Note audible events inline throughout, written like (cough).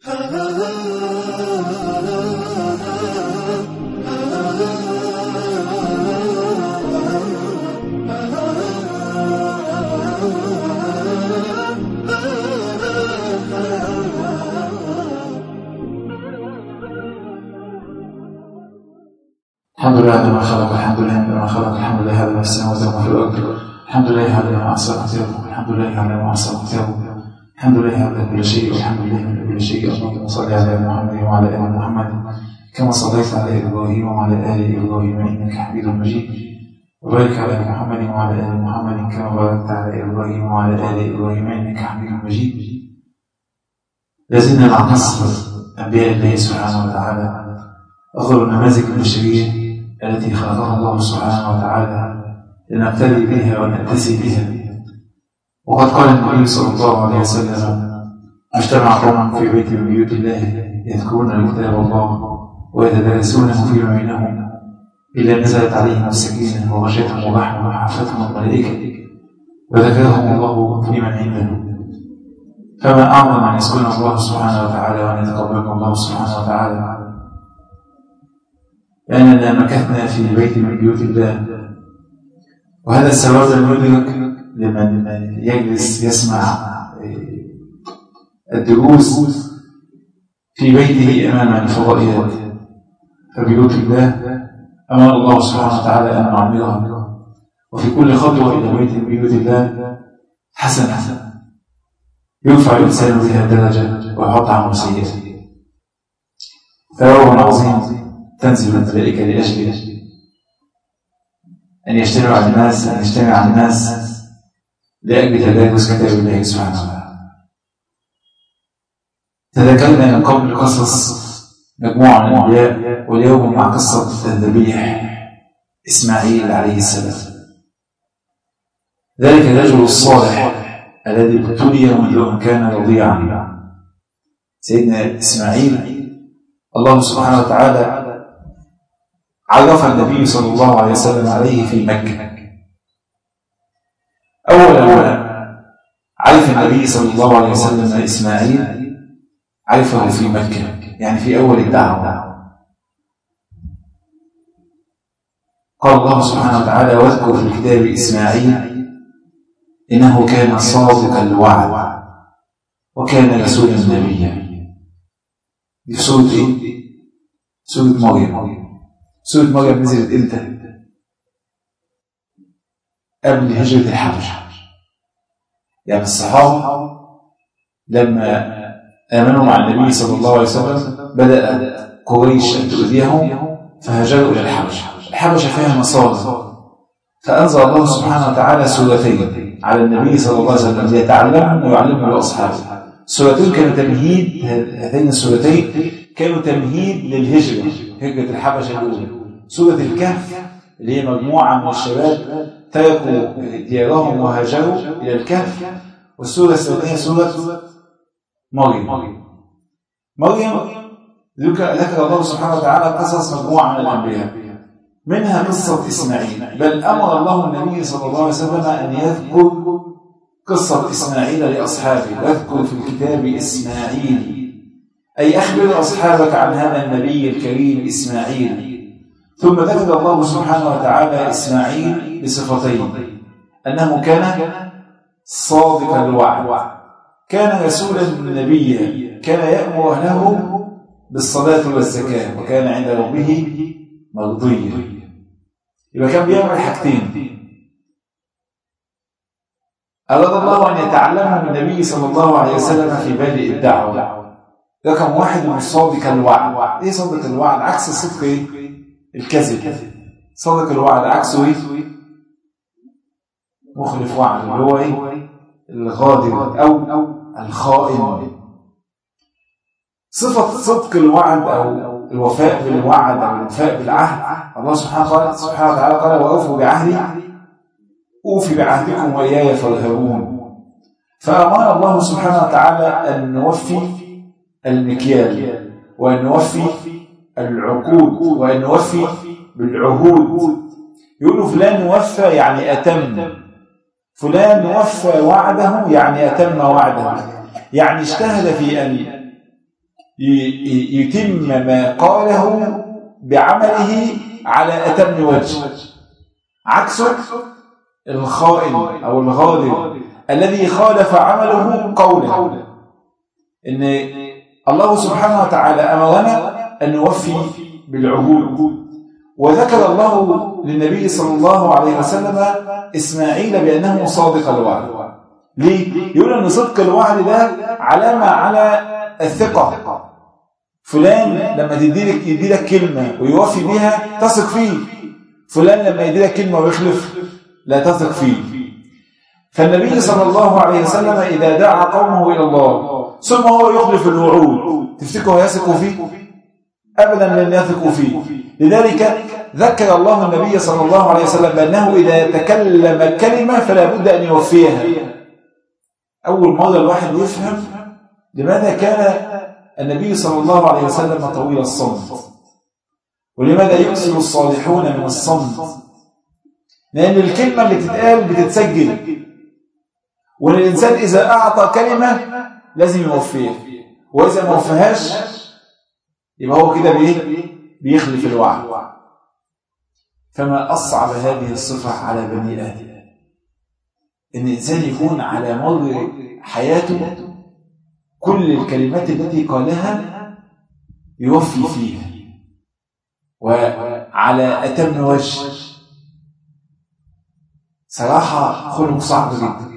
الحمد لله عندما خلق الحمد لله عندما خلق الحمد لله هذا ما السماوات وما في الأرض الحمد لله على ما احسن كتابه الحمد لله على ما احسن كتابه الحمد لله على كل شيء والحمد لله من كل شيء اللهم صل على محمد وعلى آل محمد كما صليت على إبراهيم وعلى آل إبراهيم إنك حميد مجيد. وبارك على محمد وعلى آل محمد كما باركت على إبراهيم وعلى آل إبراهيم إنك حميد مجيد. لازلنا مع قصه انبياء الله سبحانه وتعالى. أفضل النماذج البشريه التي خلقها الله سبحانه وتعالى لنبتلي بها ونأتسي بها. وقد قال النبي صلى الله عليه وسلم اجتمع قوم في بيت من بيوت الله يذكرون كتاب الله ويتدارسونه فيما بينهم إلا نزلت عليهم السكينة وغشيتهم الرحمة وحفتهم الملائكة وذكرهم الله في من عنده. فما أعظم أن يسكن الله سبحانه وتعالى وأن يتقبلكم الله سبحانه وتعالى؟ لأننا مكثنا في بيت من بيوت الله. وهذا السبب المدرك لمن يجلس يسمع الدروس في بيته أمام الفضائيات فبيوت الله أمر الله سبحانه وتعالى أن نعمرها وفي كل خطوة إلى بيت بيوت الله حسنة. يرفع الإنسان بها درجة ويحط عنه سيئة ثواب عظيم تنزل الملائكة لأجل أن يجتمع الناس أن يجتمع الناس لأجل تدارس كتاب الله سبحانه وتعالى تذكرنا من قبل قصص مجموعة من الأنبياء واليوم مع قصة الذبيح إسماعيل عليه السلام. ذلك الرجل الصالح الذي ابتلي منذ أن كان رضيعا. سيدنا إسماعيل الله سبحانه وتعالى عرف النبي صلى الله عليه وسلم عليه في مكة. عرف النبي صلى الله عليه وسلم إسماعيل؟ عرفه في مكة يعني في أول الدعوة. قال الله سبحانه وتعالى واذكر في الكتاب إسماعيل إنه كان صادق الوعد وكان رسولا نبيا. في سورة إيه؟ سورة مريم. سورة مريم نزلت إمتى؟ قبل هجرة الحبشة. يعني الصحابة لما آمنوا مع النبي صلى الله عليه وسلم بدأ قريش أن تؤذيهم فهاجروا إلى الحبشة. الحبشة فيها مصادر. فأنزل الله سبحانه وتعالى سورتين على النبي صلى الله عليه وسلم ليتعلمهم ويعلمهم لأصحابه سورتين كانوا تمهيد هذين السورتين كانوا تمهيد للهجرة هجرة الحبشة الأولى. سورة الكهف اللي هي مجموعة من الشباب تركوا ديارهم وهاجروا إلى الكهف. والسورة الثانية سورة مريم. مريم ذكر الله سبحانه وتعالى قصص مجموعة من الأنبياء. منها قصة إسماعيل. بل أمر الله النبي صلى الله عليه وسلم أن يذكر قصة إسماعيل لأصحابه. واذكر في الكتاب إسماعيل. أي أخبر أصحابك عن هذا النبي الكريم إسماعيل. ثم ذكر الله سبحانه وتعالى إسماعيل بصفتين. أنه كان صادق الوعد كان رسولا نبيا كان يأمر أهله بالصلاة والزكاة. وكان عند ربه مرضيا. يبقى كان بيعمل حاجتين. أراد الله أن يتعلمه من النبي صلى الله عليه وسلم في بادئ الدعوة. رقم واحد من صادق الوعد. إيه صادق الوعد؟ عكس الصدق إيه الكذب. صادق الوعد. عكسه إيه؟ مخلف وعد. اللي هو إيه؟ الغادر أو الخائن. صفة صدق الوعد أو الوفاء بالوعد أو الوفاء بالعهد. الله سبحانه سبحانه وتعالى قال وأوفوا بعهدي. أوفي بعهدكم وإياي فارهبون. فأمر الله سبحانه وتعالى أن نوفي المكيال. وأن نوفي العقود وأن نوفي بالعهود. يقولوا فلان وفى يعني أتم. فلان وفى وعده يعني أتم وعده. يعني اجتهد في أن يتم ما قاله بعمله على أتم وجه. عكسه الخائن أو الغادر الذي خالف عمله قولا إن الله سبحانه وتعالى أمرنا أن نوفي بالعهود وذكر الله للنبي صلى الله عليه وسلم إسماعيل بأنه صادق الوعد. ليه؟ يقول أن صدق الوعد ده علامة على الثقة. فلان لما تديلك يديلك كلمة ويوفي بها تثق فيه. فلان لما يديلك كلمة ويخلف لا تثق فيه. فالنبي صلى الله عليه وسلم إذا دعا قومه إلى الله ثم هو يخلف الوعود. تفتكروا يثقوا فيه؟ أبدا لن يثقوا فيه. لذلك ذكر الله النبي صلى الله عليه وسلم بأنه إذا تكلم كلمة فلا بد أن يوفيها. أول مرة الواحد يفهم لماذا كان النبي صلى الله عليه وسلم طويل الصمت. ولماذا يكسر الصالحون من الصمت. لأن الكلمة اللي تتقال بتتسجل. والإنسان إذا أعطى كلمة لازم يوفيها. وإذا ما وفيهاش يبقى هو كده بإيه؟ بيخلف الوعد. فما أصعب هذه الصفة على بني آدم. إن الإنسان يكون على مر حياته كل الكلمات التي قالها يوفي فيها. وعلى أتم وجه. صراحة خلق صعب جدا.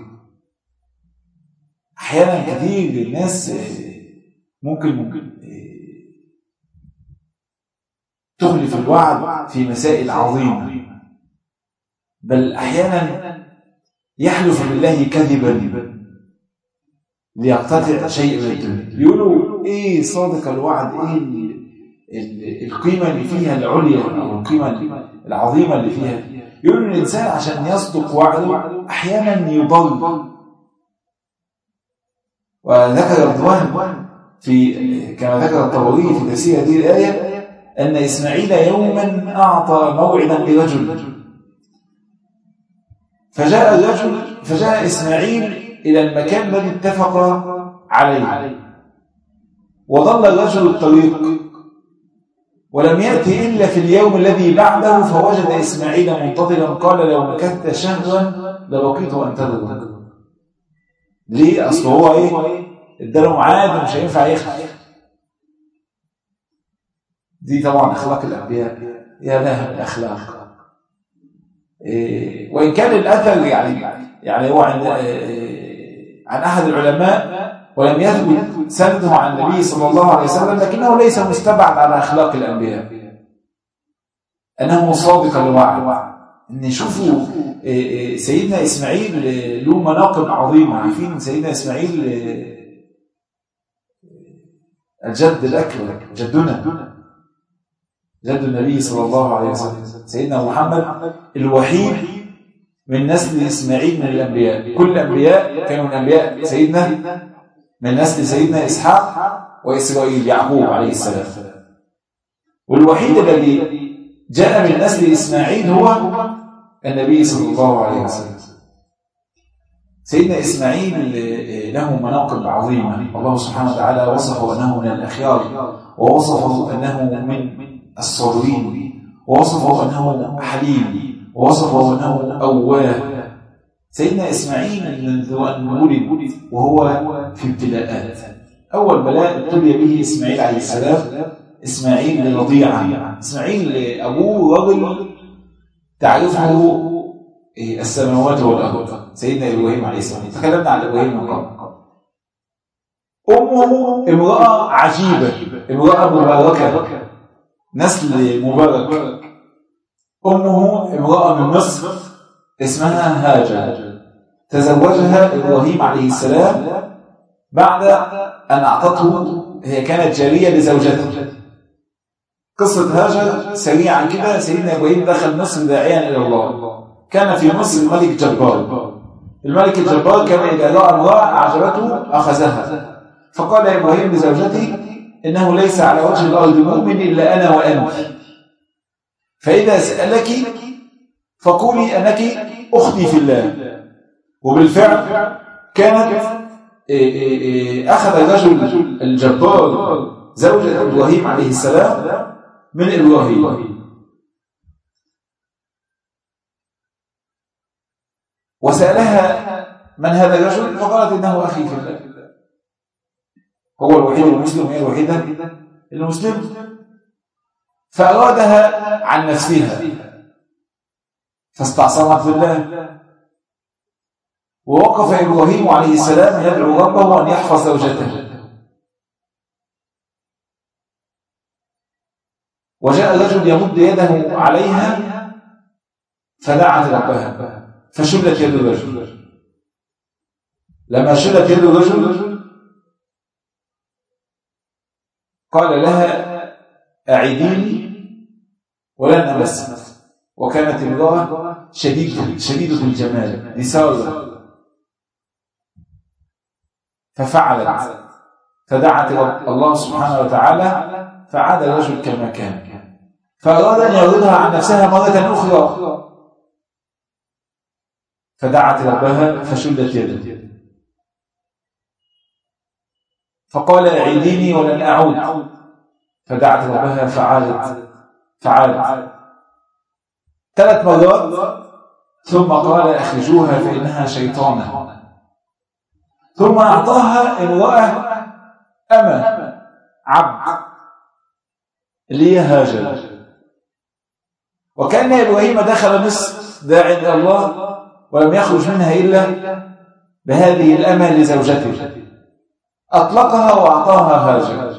أحيانا كثير الناس ممكن ممكن تخلف الوعد في مسائل عظيمة. بل أحيانا يحلف بالله كذبا ليقتطع شيء من الدنيا. إيه صادق الوعد إيه القيمة اللي فيها العليا أو القيمة العظيمة اللي فيها. يقولوا الإنسان عشان يصدق وعده أحيانا يضل. وذكر رضوان في كما ذكر الطبري في تفسير هذه الآية أن إسماعيل يوما أعطى موعدا لرجل. فجاء الرجل فجاء إسماعيل إلى المكان الذي اتفق عليه. وضل الرجل الطريق ولم يأتي إلا في اليوم الذي بعده فوجد إسماعيل منتظرا. قال لو مكثت شهرا لبقيت أنتظر ليه؟ أصل هو إيه؟ اداله ميعاد ومش هينفع يخلف. دي طبعا أخلاق الأنبياء. يا لها الأخلاق. إيه وإن كان الأثر يعني يعني هو عن إيه عن أحد العلماء ولم يثبت سنده عن النبي صلى الله عليه وسلم لكنه ليس مستبعد على أخلاق الأنبياء. أنه صادق الوعد إن شوفوا إيه سيدنا إسماعيل له مناقب عظيمة عارفين سيدنا إسماعيل الجد الأكبر جدنا. جد النبي صلى الله عليه وسلم. سيدنا محمد الوحيد من نسل إسماعيل من الأنبياء. كل الأنبياء كانوا من أنبياء سيدنا من نسل سيدنا إسحاق وإسرائيل يعقوب عليه السلام. والوحيد الذي جاء من نسل إسماعيل هو النبي صلى الله عليه وسلم. سيدنا إسماعيل له مناقب عظيمة. الله سبحانه وتعالى وصفه أنه من الأخيار ووصفه أنه من الصابرين. ووصفه أنه حليم. ووصفه أنه أواه سيدنا إسماعيل منذ أن ولد وهو في ابتلاءات أول بلاء ابتلي به إسماعيل عليه السلام. إسماعيل رضيعا. إسماعيل أبوه رجل تعرفه السماوات والأرض. سيدنا إبراهيم عليه السلام. تكلمنا عن إبراهيم من قبل. أمه امرأة عجيبة. امرأة مباركة. نسل مبارك أمه امرأة من مصر اسمها هاجر. تزوجها إبراهيم عليه السلام بعد أن أعطته هي كانت جارية لزوجته. قصة هاجر سريعا كده سيدنا إبراهيم دخل مصر داعيا إلى الله. كان في مصر ملك جبار. الملك الجبار كان إذا رأى امرأة أعجبته أخذها. فقال إبراهيم لزوجته إنه ليس على وجه الأرض مؤمن إلا أنا وأنت. فإذا سألك فقولي أنك أختي في الله. وبالفعل كانت أخذ الرجل الجبار زوجة إبراهيم عليه السلام من إبراهيم. وسألها من هذا الرجل فقالت إنه أخي في الله. هو الوحيد المسلم وهي الوحيدة المسلم فأرادها عن نفسها. فاستعصمت بالله ووقف إبراهيم عليه السلام يدعو ربه أن يحفظ زوجته. وجاء رجل يمد يده عليها فدعت ربها فشلت يد الرجل. لما شلت يد الرجل قال لها أعيديني ولن أمس وكانت امرأة شديدة شديدة الجمال نساء. ففعلت. فدعت الله سبحانه وتعالى فعاد الرجل كما كان. فأراد أن يردها عن نفسها مرة أخرى. فدعت ربها فشدت يده. فقال أعيديني ولن أعود. فدعت ربها فعادت. فعادت. ثلاث مرات ثم قال أخرجوها فإنها شيطانة. ثم أعطاها امرأة أما عبد. اللي هي هاجر وكأن إبراهيم دخل مصر داعي إلى الله ولم يخرج منها إلا بهذه الأمة لزوجته. أطلقها وأعطاها هاجر.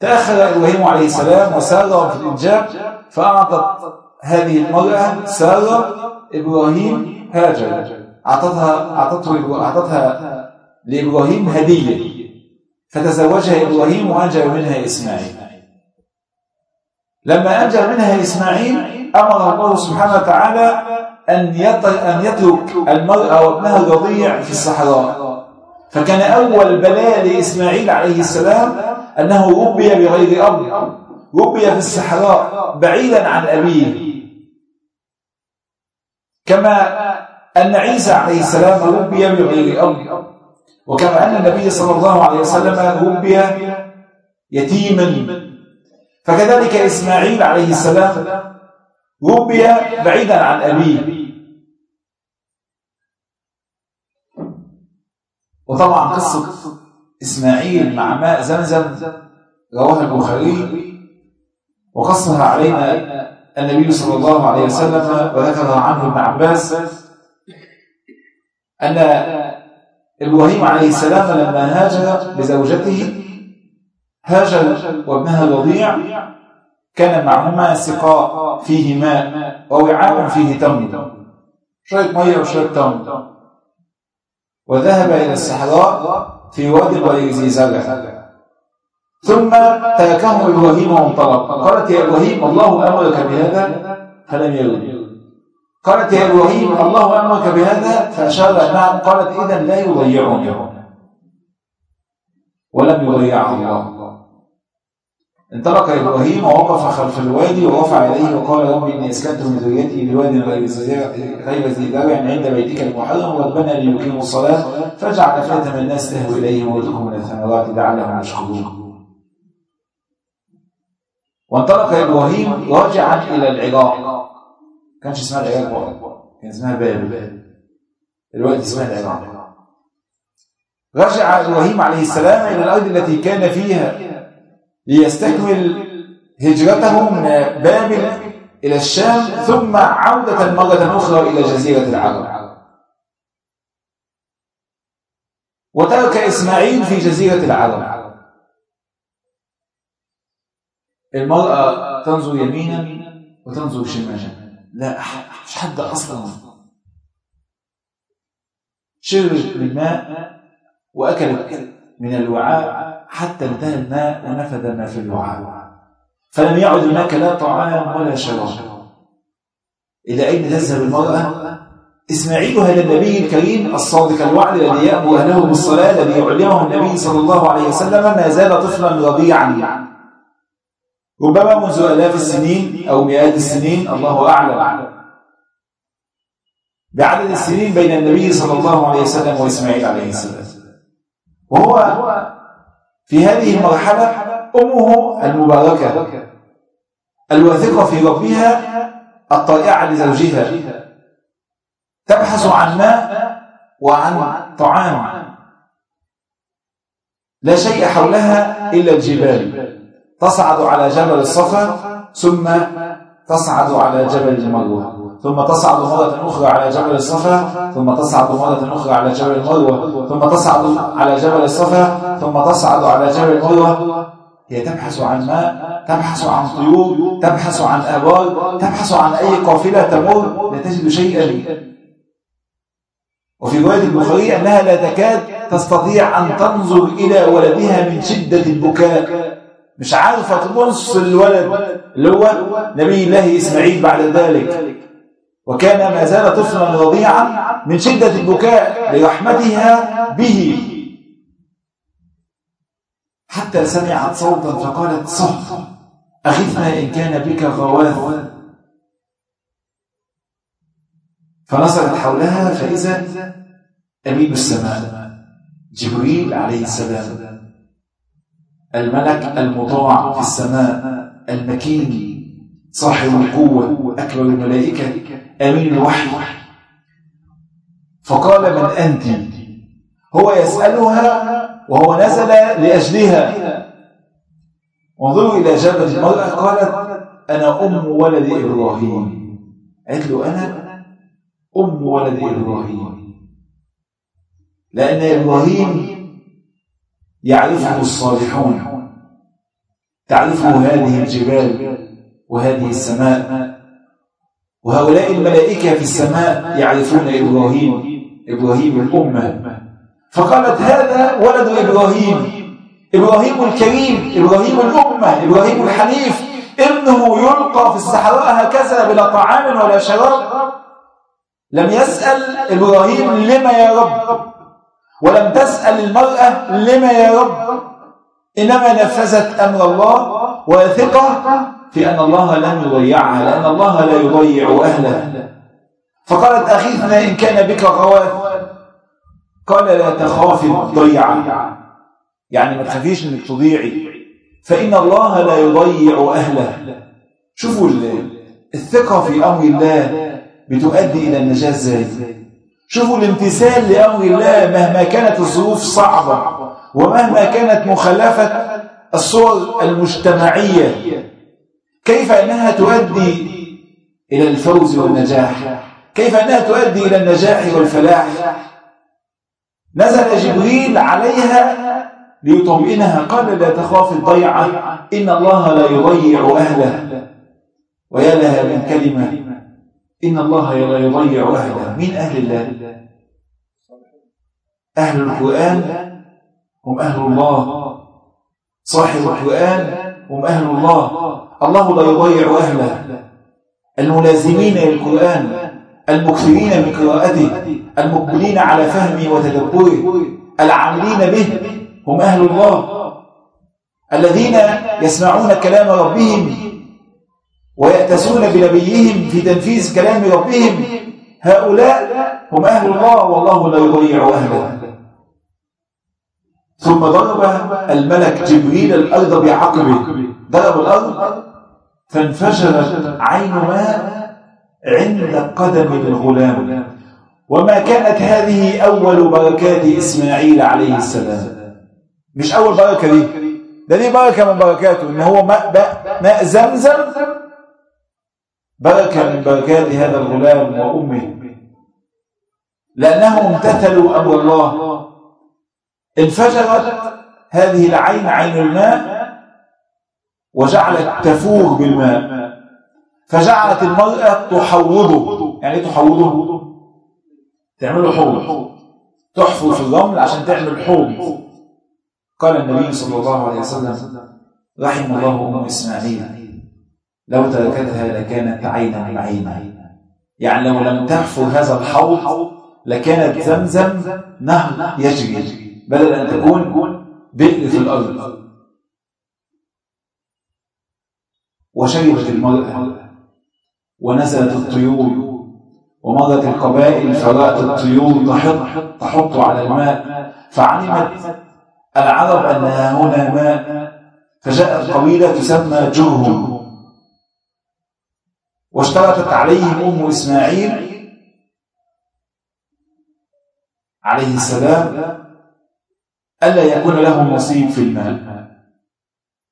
تأخر إبراهيم عليه السلام وسار في الإنجاب فأعطت هذه المرأة سارة إبراهيم هاجر. أعطتها أعطته أعطتها لإبراهيم هدية. فتزوجها إبراهيم وأنجب منها إسماعيل. لما أنجب منها إسماعيل أمر الله سبحانه وتعالى أن يترك المرأة وابنها الرضيع في الصحراء. فكان أول بلاء لإسماعيل عليه السلام أنه ربي بغير أب ربي في الصحراء بعيدا عن أبيه. كما أن عيسى عليه السلام ربي بغير أب وكما أن النبي صلى الله عليه وسلم ربي يتيما. فكذلك إسماعيل عليه السلام ربي بعيدا عن أبيه. وطبعا قصة إسماعيل مع ماء زمزم رواها البخاري وقصها علينا النبي صلى الله عليه وسلم وذكر عنه ابن عباس أن إبراهيم عليه السلام لما هاجر بزوجته هاجر وابنها الوضيع كان معهما سقاء فيه ماء ووعاء فيه تمر. شوية مية وشوية تمر. وذهب إلى الصحراء في واد غير ذي ثم تركه إبراهيم وانطلق. قالت يا إبراهيم الله أمرك بهذا؟ فلم يرد قالت يا إبراهيم الله أمرك بهذا؟ فأشار نعم. قالت إذا لا يضيعني ولم يضيعه الله. انطلق إبراهيم ووقف خلف الوادي ورفع يديه وقال رب إني أسكنت من ذريتي بواد غير ذي زرع عند بيتك المحرم ربنا ليقيموا الصلاة. فاجعل أفئدة من الناس تهوي إليهم وارزقهم من الثمرات لعلهم يشكرون. وانطلق إبراهيم راجعا إلى العراق. كانش اسمها العراق كان اسمها بابل دلوقتي اسمها العراق. رجع إبراهيم عليه السلام إلى الأرض التي كان فيها ليستكمل هجرته من بابل إلى الشام ثم عودة مرة أخرى إلى جزيرة العرب. وترك إسماعيل في جزيرة العرب. المرأة تنظر يمينا وتنظر شمالا. لا مش حد أصلا. شربت من ماء وأكلت من الوعاء. حتى انتهى الماء ونفذ ما في الوعاء. فلم يعد هناك لا طعام ولا شراب. إلى أين تذهب المرأة؟ إسماعيل هذا النبي الكريم الصادق الوعد الذي يأمر أهله بالصلاة الذي يعلمه النبي صلى الله عليه وسلم ما زال طفلا رضيعا. ربما منذ آلاف السنين أو مئات السنين الله أعلم. بعدد السنين بين النبي صلى الله عليه وسلم وإسماعيل عليه السلام. وهو في هذه المرحلة أمه المباركة الواثقة في ربها الطائعة لزوجها تبحث عن ماء وعن طعام. لا شيء حولها إلا الجبال تصعد على جبل الصفا ثم تصعد على جبل المروة. ثم تصعد مرة أخرى على جبل الصفا ثم تصعد مرة أخرى على جبل المروة ثم تصعد على جبل الصفا ثم تصعد على جبل المروة. هي تبحث عن ماء تبحث عن طيور تبحث عن آبار تبحث عن أي قافلة تمر لا تجد شيئا. وفي رواية البخاري أنها لا تكاد تستطيع أن تنظر إلى ولدها من شدة البكاء. مش عارفة تبص الولد اللي هو نبي الله إسماعيل بعد ذلك. وكان ما زال طفلا رضيعا من شدة البكاء لرحمتها به. حتى سمعت صوتا فقالت صح أغثنا إن كان بك غواث. فنظرت حولها فإذا أمين السماء جبريل عليه السلام الملك المطاع في السماء المكين صاحب القوة أكبر الملائكة أمين الوحي. فقال من أنت؟ هو يسألها وهو نزل لأجلها. وانظروا إلى إجابة المرأة. قالت أنا أم ولد إبراهيم. قالت له أنا أم ولد إبراهيم. لأن إبراهيم يعرفه الصالحون. تعرفه هذه الجبال وهذه السماء. وهؤلاء الملائكة في السماء يعرفون إبراهيم إبراهيم الأمة. فقالت هذا ولد إبراهيم. إبراهيم الكريم إبراهيم الأمة إبراهيم الحنيف. ابنه يلقى في الصحراء هكذا بلا طعام ولا شراب. لم يسأل إبراهيم لما يا رب. ولم تسأل المرأة لما يا رب. إنما نفذت أمر الله وثقة في أن الله لن يضيعها لأن الله لا يضيع أهله. فقالت أخيثنا إن كان بك غواث. قال لا تخافي الضيعة يعني ما تخافيش إنك تضيعي. فإن الله لا يضيع أهله. شوفوا الثقة في أمر الله بتؤدي إلى النجاة إزاي؟ شوفوا الامتثال لأمر الله مهما كانت الظروف صعبة ومهما كانت مخالفة الصور المجتمعية. كيف أنها تؤدي إلى الفوز والنجاح؟ كيف أنها تؤدي إلى النجاح والفلاح؟ نزل جبريل عليها ليطمئنها قال لا تخاف الضيعة إن الله لا يضيع أهله. ويا لها من كلمة إن الله لا يضيع أهله. من أهل الله؟ أهل القرآن؟ هم أهل الله. صاحب القرآن؟ هم أهل الله. الله لا يضيع أهله. الملازمين للقرآن المكثرين من قراءته المقبلين على فهمه وتدبره العاملين به هم أهل الله. الذين يسمعون كلام ربهم ويأتسون بنبيهم في تنفيذ كلام ربهم هؤلاء هم أهل الله والله لا يضيع أهله. ثم ضرب الملك جبريل الأرض بعقبه. ضرب الأرض. فانفجرت عين ماء عند قدم الغلام. وما كانت هذه أول بركات إسماعيل عليه السلام. مش أول بركة دي؟ ده دي بركة من بركاته إن هو ماء, ماء زمزم. بركة من بركات هذا الغلام وأمه. لأنهم امتثلوا أمر الله. انفجرت هذه العين عين الماء وجعلت تفور بالماء. فجعلت المرأة تحوضه. يعني إيه تحوضه؟ تعمله حوض. تحفر في الرمل عشان تعمل حوض. قال النبي صلى الله عليه وسلم رحم الله أم إسماعيل. لو تركتها لكانت عينا معينا يعني لو لم تحفر هذا الحوض لكانت زمزم نهر يجري. بدل أن تكون بئر في الأرض. وشربت المرأة ونزلت الطيور ومرت القبائل فرأت الطيور تحط, تحط على الماء فعلمت العرب أن هنا ماء فجاءت قبيلة تسمى جرهم. واشترطت عليهم أم إسماعيل عليه السلام ألا يكون لهم نصيب في المال؟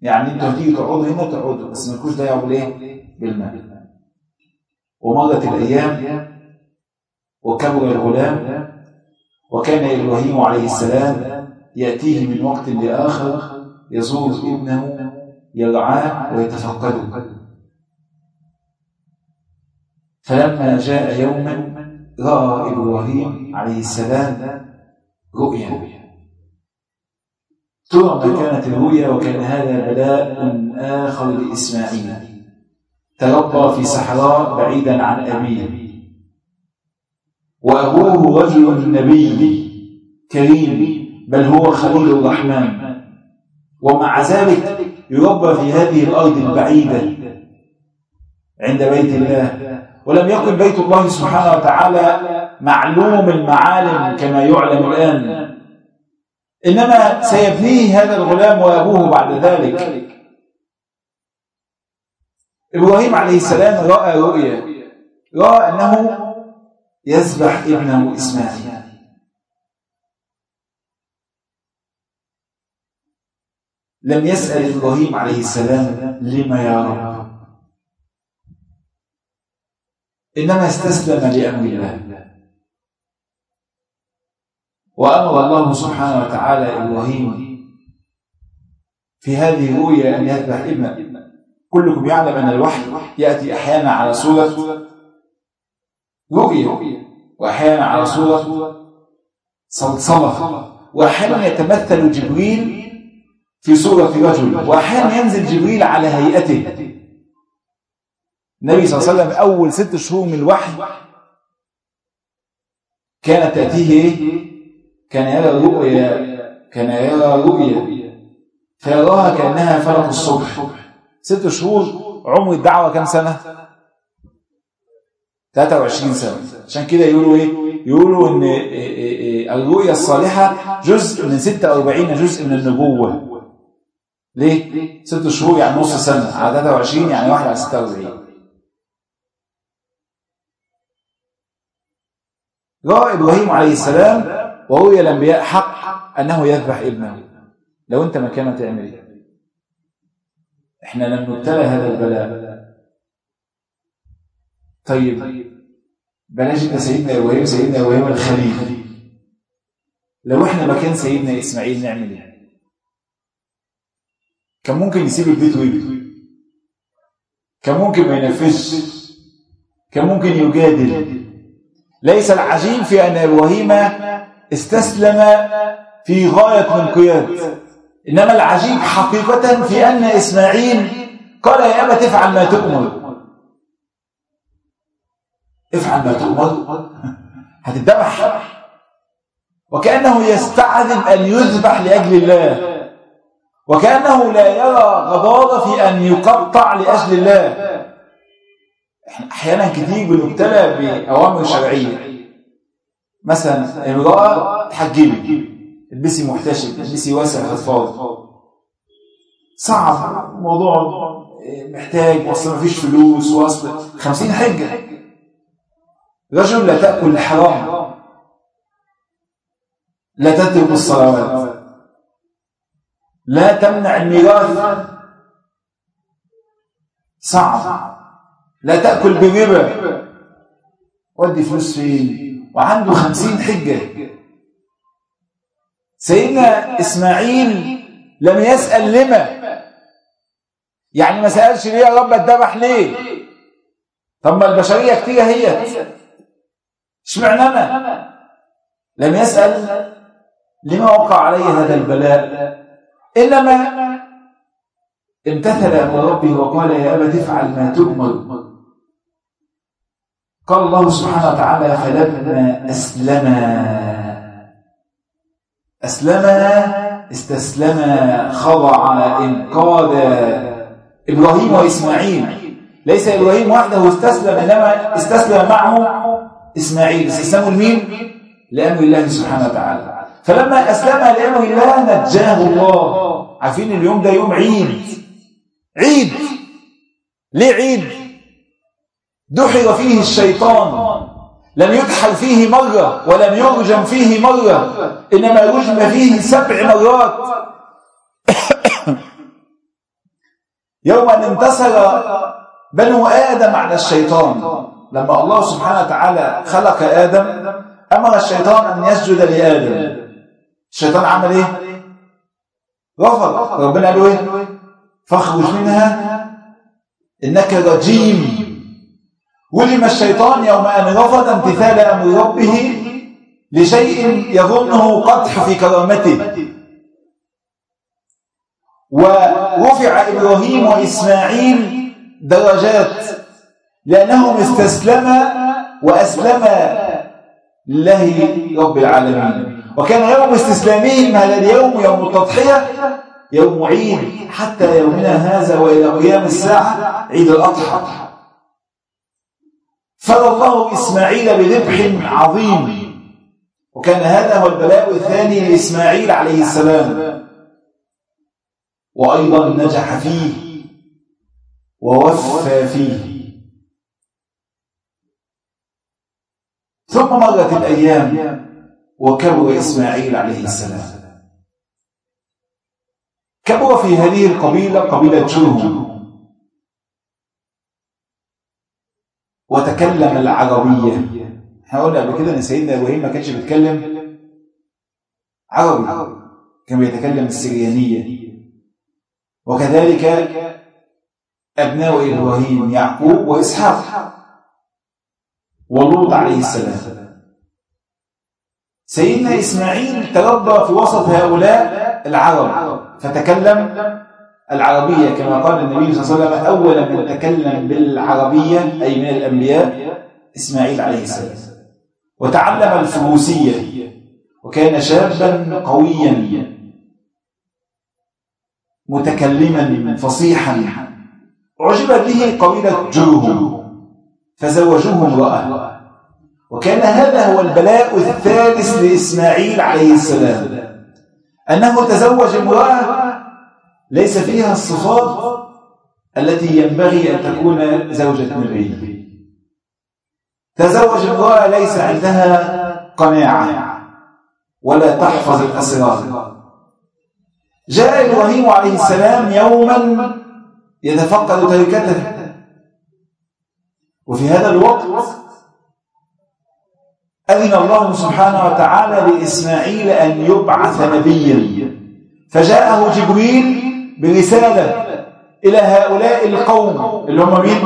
يعني أنتوا هتيجي تقعدوا هنا تقعدوا بس ما تكونش ضيعوا بالايه؟ بالمال. ومضت الأيام وكبر الغلام وكان إبراهيم عليه السلام يأتيه من وقت لآخر يزور ابنه يرعاه ويتفقده. فلما جاء يوما رأى إبراهيم عليه السلام رؤيا. ترى ما كانت الرؤيا وكان هذا بلاء آخر لإسماعيل. تربى في صحراء بعيدا عن أبيه. وأبوه رجل نبي كريم بل هو خليل الرحمن. ومع ذلك يربى في هذه الأرض البعيدة عند بيت الله. ولم يكن بيت الله سبحانه وتعالى معلوم المعالم كما يعلم الآن. إنما سيبنيه هذا الغلام وأبوه بعد ذلك. إبراهيم عليه السلام رأى رؤيا رأى أنه يذبح ابنه إسماعيل. لم يسأل إبراهيم عليه السلام لما يا رب؟ إنما استسلم لأمر الله. وأمر الله سبحانه وتعالى إبراهيم في هذه الرؤيا أن يذبح ابنه كلكم يعلم أن الوحي يأتي أحيانا على صورة رؤيا وأحيانا على صورة صلصلة وأحيانا يتمثل جبريل في صورة رجل وأحيانا ينزل جبريل على هيئته النبي صلى الله عليه وسلم أول ست شهور من الوحي كانت تأتيه إيه؟ كان يرى رؤيا كان يرى رؤيا. فيراها كأنها فلق الصبح. ست شهور عمر الدعوة كم سنة؟ 23 سنة. عشان كده يقولوا إيه؟ يقولوا إن الرؤيا الصالحة جزء من 46 جزء من النبوة. ليه؟ ست شهور يعني نص سنة. على 23 يعني واحد على 46 رأى إبراهيم عليه السلام وروي الأنبياء حق أنه يذبح ابنه. لو أنت مكانه تعمل إيه؟ إحنا لم نبتلى هذا البلاء. طيب بلاش انت سيدنا إبراهيم سيدنا إبراهيم الخليل. لو إحنا مكان سيدنا إسماعيل نعمل إيه؟ كان ممكن يسيب البيت ويجي. كان ممكن ما ينفذش. كان ممكن يجادل. ليس العجيب في أن إبراهيم استسلم في غاية الانقياد إنما العجيب حقيقة في أن إسماعيل قال يا أبا تفعل ما تؤمر. افعل ما تؤمر. (laughs) هتذبح وكأنه يستعذب أن يذبح لأجل الله. وكأنه لا يرى غضاضة في أن يقطع لأجل الله. إحنا أحيانا كتير بنبتلى بأوامر شرعية. مثلا امرأة تحجبي البسي محتشم البسي واسع الأطفال صعب موضوع محتاج وصل مفيش فلوس وصل خمسين حجة. رجل لا تأكل الحرام لا تترك الصلوات لا تمنع الميراث. صعب. لا تأكل بالربا ودي فلوس فين؟ وعنده خمسين حجة. سيدنا إسماعيل لم يسأل لما؟ يعني ما سألش ليه؟ يا رب اتذبح ليه؟ طب ما البشرية كتير هي. اشمعنى أنا؟ لم يسأل لما وقع علي هذا البلاء. إنما امتثل أمر ربه وقال يا أبا تفعل ما تؤمر. قال الله سبحانه وتعالى فلما أسلما أسلما استسلما خضع انقاد إبراهيم وإسماعيل. ليس إبراهيم وحده استسلم إنما استسلم معه إسماعيل. استسلموا لمين؟ لأمر الله سبحانه وتعالى. فلما أسلم لأمر الله نجاه الله. عارفين اليوم ده يوم عيد. عيد. ليه عيد؟ دحر فيه الشيطان. لم يدحر فيه مرة ولم يرجم فيه مرة إنما رجم فيه سبع مرات. (coughs) يوم أن انتصر بنو آدم على الشيطان لما الله سبحانه وتعالى خلق آدم أمر الشيطان أن يسجد لآدم. الشيطان عمل إيه؟ رفض ربنا قال له إيه؟ فاخرج منها إنك رجيم. ولم الشيطان يوم رفض امتثال أمر ربه لشيء يظنه قدح في كرامته. ورفع إبراهيم وإسماعيل درجات لأنهم استسلما وأسلما لله رب العالمين. وكان يوم استسلامهم هذا اليوم يوم التضحية يوم عيد حتى يومنا هذا وإلى قيام الساعة عيد الأضحى. الله إسماعيل بربح عظيم. وكان هذا هو البلاء الثاني لإسماعيل عليه السلام. وأيضا نجح فيه. ووفى فيه. ثم مرت الأيام. وكبر إسماعيل عليه السلام. كبر في هذه القبيلة قبيلة جرهم وتكلم العربية. إحنا قلنا قبل كده إن سيدنا إبراهيم ما كانش بيتكلم عربي كان بيتكلم السريانية وكذلك أبناء إبراهيم يعقوب وإسحاق ولوط عليه السلام. سيدنا إسماعيل تربى في وسط هؤلاء العرب فتكلم العربية كما قال النبي صلى الله عليه وسلم أول من تكلم بالعربية أي من الأنبياء إسماعيل عليه السلام. وتعلم الفروسية وكان شابا قويا متكلما فصيحا. عجبت به قبيلة جرهم فزوجوه امرأة. وكان هذا هو البلاء الثالث لإسماعيل عليه السلام أنه تزوج امرأة ليس فيها الصفات التي ينبغي أن تكون زوجة نبي تزوج امرأة ليس عندها قناعة ولا تحفظ الأسرار. جاء إبراهيم عليه السلام يوما يتفقد تركته وفي هذا الوقت أذن الله سبحانه وتعالى لإسماعيل أن يبعث نبيا. فجاءه جبريل برسالة إلى هؤلاء القوم اللي هم مين؟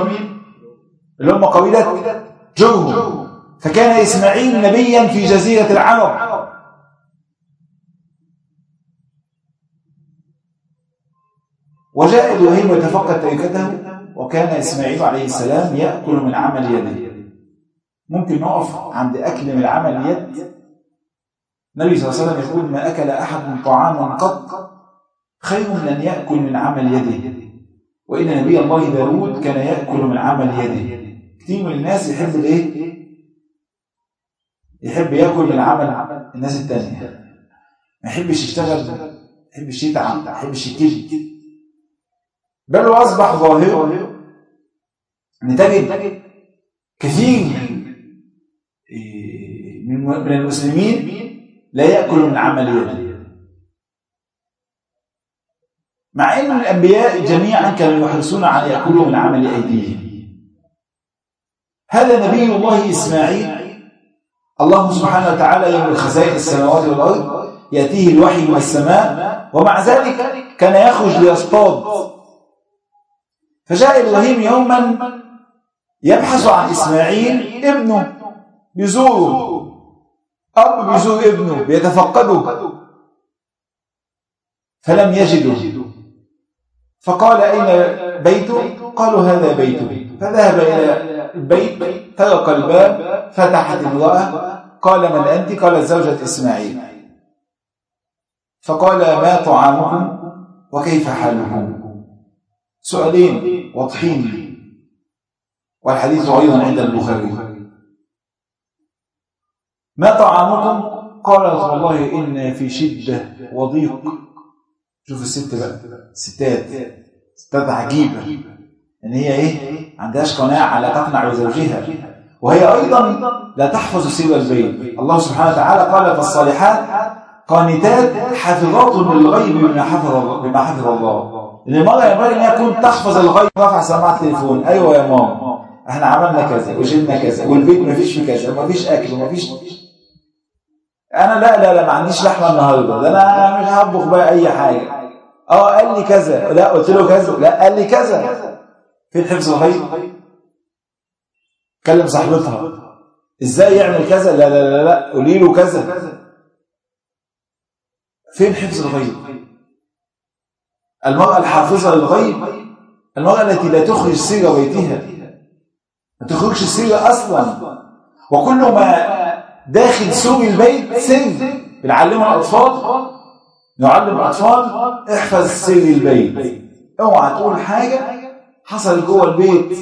اللي هم قبيلة جرهم فكان إسماعيل نبيا في جزيرة العرب. وجاء إبراهيم يتفقد تركته وكان إسماعيل عليه السلام يأكل من عمل يده. ممكن نقف عند أكل من عمل اليد النبي صلى الله عليه وسلم يقول ما أكل أحد طعاما قط خير من أن يأكل من عمل يده. وإن نبي الله داود كان يأكل من عمل يده. كثير من الناس يحب الإيه؟ يحب يأكل من عمل الناس التانية. ما يحبش يشتغل ما يحبش يتعب ما يحبش يكذب بل أصبح ظاهرا أن تجد كثير من المسلمين لا يأكل من عمل يده. مع أن الأنبياء جميعا كانوا يحرصون على يأكلوا من عمل أيديهم. هذا نبي الله إسماعيل. الله سبحانه وتعالى يملك خزائن السماوات والأرض يأتيه الوحي من السماء ومع ذلك كان يخرج ليصطاد. فجاء إبراهيم يوما يبحث عن إسماعيل ابنه بيزوره أب بيزور ابنه بيتفقده فلم يجده. فقال أين بيته قالوا هذا بيته فذهب إلى البيت ترك الباب فتحت امرأة قال من أنت؟ قالت زوجة إسماعيل. فقال ما طعامكم؟ وكيف حالكم؟ سؤالين واضحين. والحديث أيضا عند البخاري. ما طعامكم؟ قال رسول الله إن في شدة وضيق. شوف الست بقى. الستات ستات عجيبة. إن هي إيه؟ عندهاش قناعة لا تقنع بزوجها وهي أيضا لا تحفظ سوى البيت الله سبحانه وتعالى قال فالصالحات قانتات حافظات للغيب بما حفظ بما حفظ الله. إن المرأة ينبغي إن تكون تحفظ الغيب رفع سماعة التليفون. أيوه يا ماما. إحنا عملنا كذا وشلنا كذا والبيت ما فيش فيه كذا وما فيش أكل وما فيش أنا لا لا لا ما عنديش لحمة النهارده. ده أنا مش هطبخ بقى أي حاجة. آه قال لي كذا. لا قلت له كذا. لا قال لي كذا. فين حفظ الغيب؟ كلم صاحبتها. إزاي يعمل كذا؟ لا لا لا لا. قولي له كذا. فين حفظ الغيب؟ المرأة الحافظة للغيب؟ المرأة التي لا تخرج سر بيتها. ما تخرجش السر أصلا. وكل ما داخل سور البيت سر بنعلمها الأطفال نعلم الأطفال احفظ سر البيت. اوعى تقول حاجة حصل جوه البيت.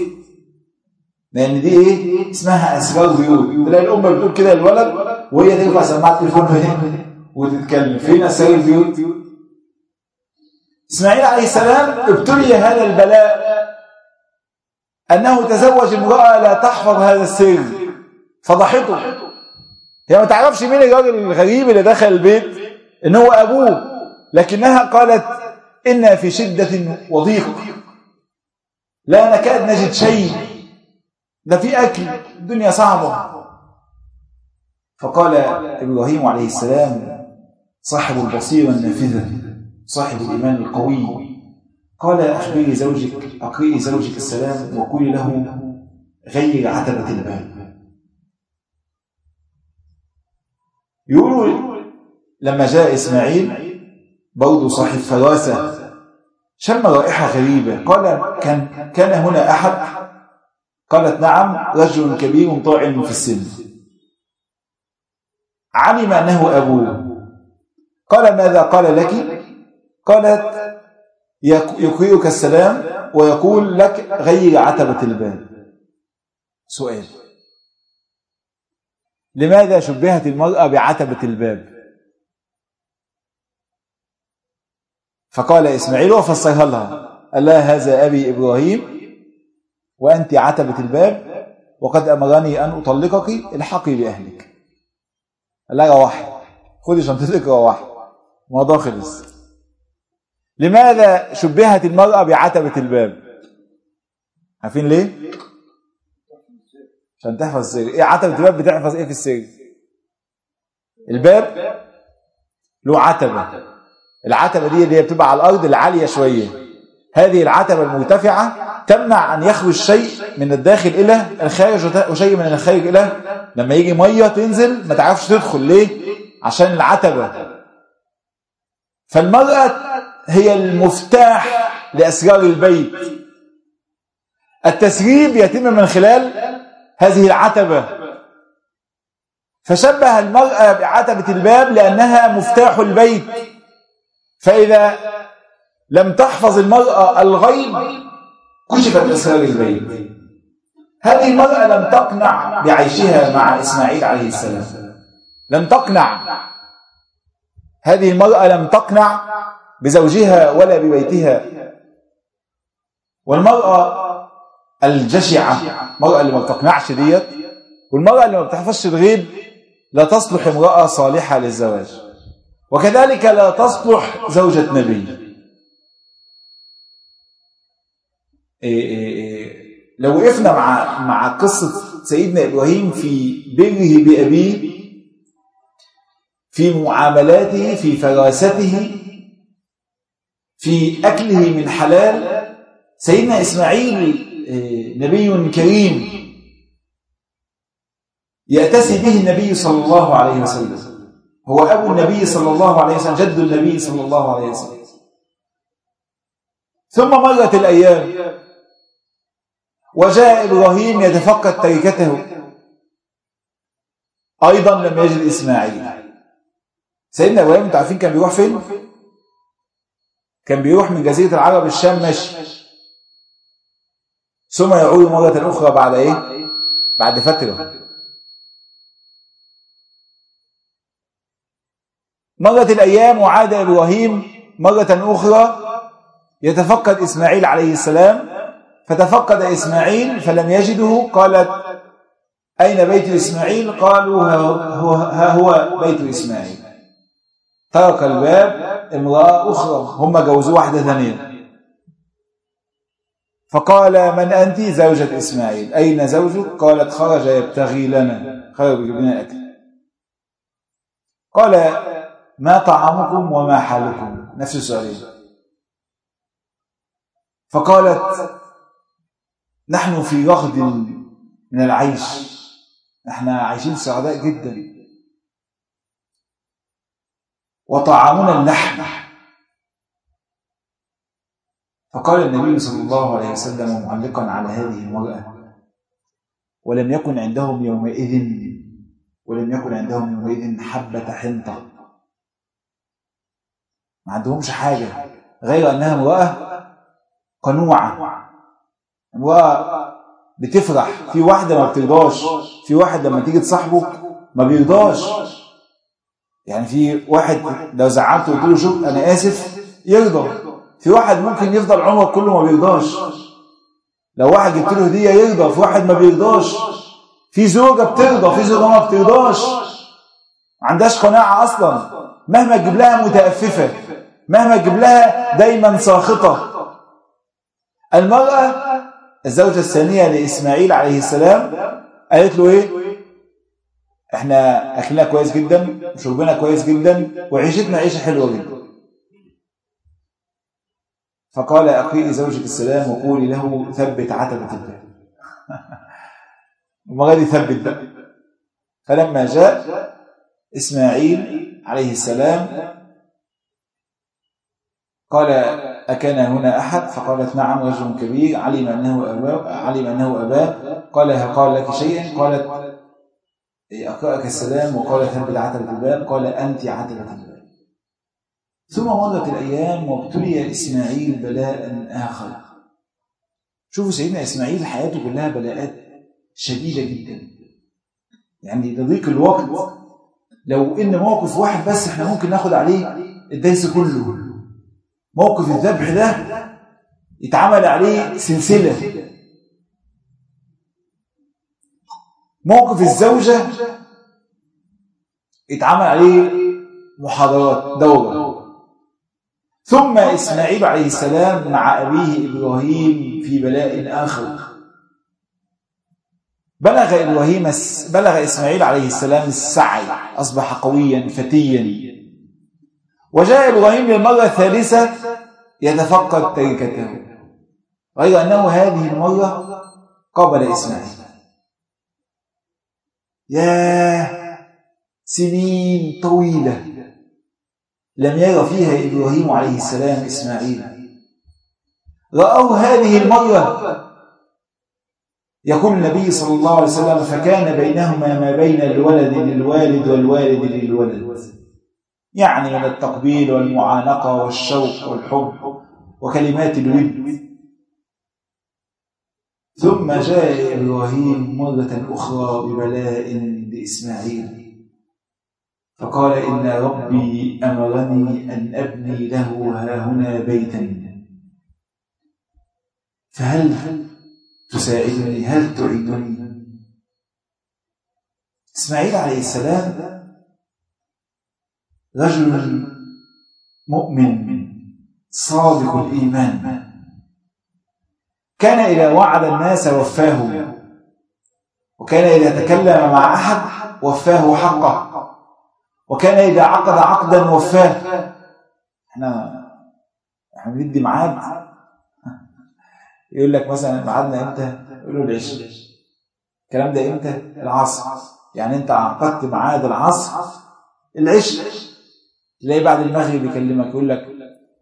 لأن دي إيه؟ اسمها أسرار بيوت تلاقي الأم بتقول كده للولد وهي ترفع سماعة التليفون وتتكلم. فين أسرار البيوت إسماعيل عليه السلام ابتلي هذا البلاء أنه تزوج امرأة لا تحفظ هذا السر فضحته هي ما تعرفش مين الراجل الغريب اللي دخل البيت؟ ان هو أبوه. لكنها قالت إنا في شدة وضيق. لا نكاد نجد شيء. ده في أكل. الدنيا صعبة. فقال إبراهيم عليه السلام صاحب البصيرة النافذة صاحب الإيمان القوي قال اخبري زوجك اقرئي زوجك السلام وقولي له غير عتبة الباب يقولوا لما جاء إسماعيل برضه صاحب فراسة شم رائحة غريبة. قال كان, كان هنا أحد؟ قالت نعم رجل كبير طاعن في السن. علم أنه أبوه. قال ماذا قال لك؟ قالت يقرئك السلام ويقول لك غير عتبة الباب. سؤال لماذا شبهت المرأة بعتبة الباب؟ فقال إسماعيل وفسرها لها. قال لها هذا أبي إبراهيم وأنت عتبة الباب وقد أمرني أن أطلقك الحقي بأهلك. قال لها روحي خدي شنطتك روحي الموضوع خلص. لماذا شبهت المرأة بعتبة الباب؟ عارفين ليه؟ عشان تحفظ السر إيه عتبة الباب بتحفظ إيه في السر الباب؟ له عتبة. العتبة دي اللي هي بتبقى على الأرض العالية شوية. هذه العتبة المرتفعة تمنع أن يخرج شيء من الداخل إلى الخارج وشيء من الخارج إلى لما يجي مية تنزل ما تعرفش تدخل. ليه؟ عشان العتبة. فالمرأة هي المفتاح لأسرار البيت. التسريب يتم من خلال هذه العتبة. فشبه المرأة بعتبة الباب لأنها مفتاح البيت. فإذا لم تحفظ المرأة الغيب كشفت أسرار البيت هذه المرأة لم تقنع بعيشها مع إسماعيل عليه السلام. لم تقنع. هذه المرأة لم تقنع بزوجها ولا ببيتها. والمرأة الجشعة المرأة اللي ما بتقنعش ديت والمرأة اللي ما بتحفظش الغيب لا تصلح امرأة صالحة للزواج. وكذلك لا تصلح زوجة نبي. إيه إيه إيه. لو وقفنا مع مع قصة سيدنا إبراهيم في بره بأبيه في معاملاته في فراسته في أكله من حلال سيدنا إسماعيل نبي كريم يأتسي به النبي صلى الله عليه وسلم. هو أبو النبي صلى الله عليه وسلم جد النبي صلى الله عليه وسلم. ثم مرت الأيام وجاء إبراهيم يتفقد تركته. أيضا لم يجد إسماعيل. سيدنا إبراهيم أنتوا عارفين كان بيروح فين؟ كان بيروح من جزيرة العرب الشام ماشي. ثم يعود مرة أخرى بعد إيه؟ بعد فترة. مرت الأيام وعاد إبراهيم مرة أخرى يتفقد إسماعيل عليه السلام فتفقد إسماعيل فلم يجده قالت أين بيت إسماعيل؟ قالوا ها هو بيت إسماعيل. ترك الباب امرأة أخرى هم جوزوا واحدة ثانية. فقال من أنت زوجة إسماعيل؟ أين زوجك قالت خرج يبتغي لنا خرج يجيب لنا أكل قال ما طعامكم وما حالكم؟ نفس السؤالين فقالت نحن في رغد من العيش. نحن عايشين سعداء جدا. وطعامنا اللحم. فقال النبي صلى الله عليه وسلم معلقا على هذه المرأة ولم يكن عندهم يومئذ ولم يكن عندهم يومئذ حبة حنطة. ما عندهمش حاجة غير أنها امرأة قنوعة. امرأة بتفرح. في واحدة ما بترضاش. في واحد لما تيجي تصاحبه ما بيرضاش. يعني في واحد لو زعلته وقلت له شوف أنا آسف يرضى. في واحد ممكن يفضل عمره كله ما بيرضاش. لو واحد جبت له هدية يرضى. في واحد ما بيرضاش. في زوجة بترضى. في زوجة ما بترضاش. ما عندهاش قناعة أصلا. مهما تجيب لها متأففة مهما تجيب لها دايما ساخطة. المرأة الزوجة الثانية لإسماعيل عليه السلام قالت له إيه؟ إحنا أكلنا كويس جدا وشربنا كويس جدا وعيشتنا عيشة حلوة جدا. فقال أقرئي زوجك السلام وقولي له ثبت عتبة الباب (laughs) ومغادي ثبت بقى. فلما جاء إسماعيل عليه السلام قال أكان هنا أحد؟ فقالت نعم رجل كبير علم أنه أباه علم أنه أباه قال هل قال لك شيئا؟ قالت أقرأك السلام؟ وقال ثبت عتبة الباب؟ قال أنت عتبة الباب. ثم مرت الأيام وابتلي إسماعيل بلاء آخر. شوفوا سيدنا إسماعيل حياته كلها بلاءات شديدة جدا. يعني لضيق الوقت لو إن موقف واحد بس إحنا ممكن ناخد عليه الدرس كله. موقف الذبح ده يتعمل عليه سلسلة. موقف الزوجة يتعمل عليه محاضرات دورة. ثم إسماعيل عليه السلام مع أبيه إبراهيم في بلاء آخر. بلغ إبراهيم بلغ إسماعيل عليه السلام السعي أصبح قويا فتيا. وجاء إبراهيم للمرة الثالثة يتفقد تركته. غير أنه هذه المرة قابل إسماعيل. يا سنين طويلة لم ير فيها إبراهيم عليه السلام إسماعيل. رأوا هذه المرة يقول النبي صلى الله عليه وسلم فكان بينهما ما بين الولد للوالد والوالد للولد. يعني من التقبيل والمعانقة والشوق والحب وكلمات الود. ثم جاء إبراهيم مرة أخرى ببلاء بإسماعيل. فقال إن ربي أمرني أن أبني له ها هنا بيتا. فهل تساعدني؟ هل تعينني إسماعيل عليه السلام رجل مؤمن صادق الإيمان. كان إذا وعد الناس وفاه. وكان إذا تكلم مع أحد وفاه حقه. وكان إذا عقد عقدا وفاه. إحنا إحنا بندي ميعاد يقول لك مثلا ميعادنا إمتى؟ يقول له العشاء الكلام ده إمتى؟ العصر يعني أنت عقدت ميعاد العصر العشاء تلاقي بعد المغرب يكلمك يقول لك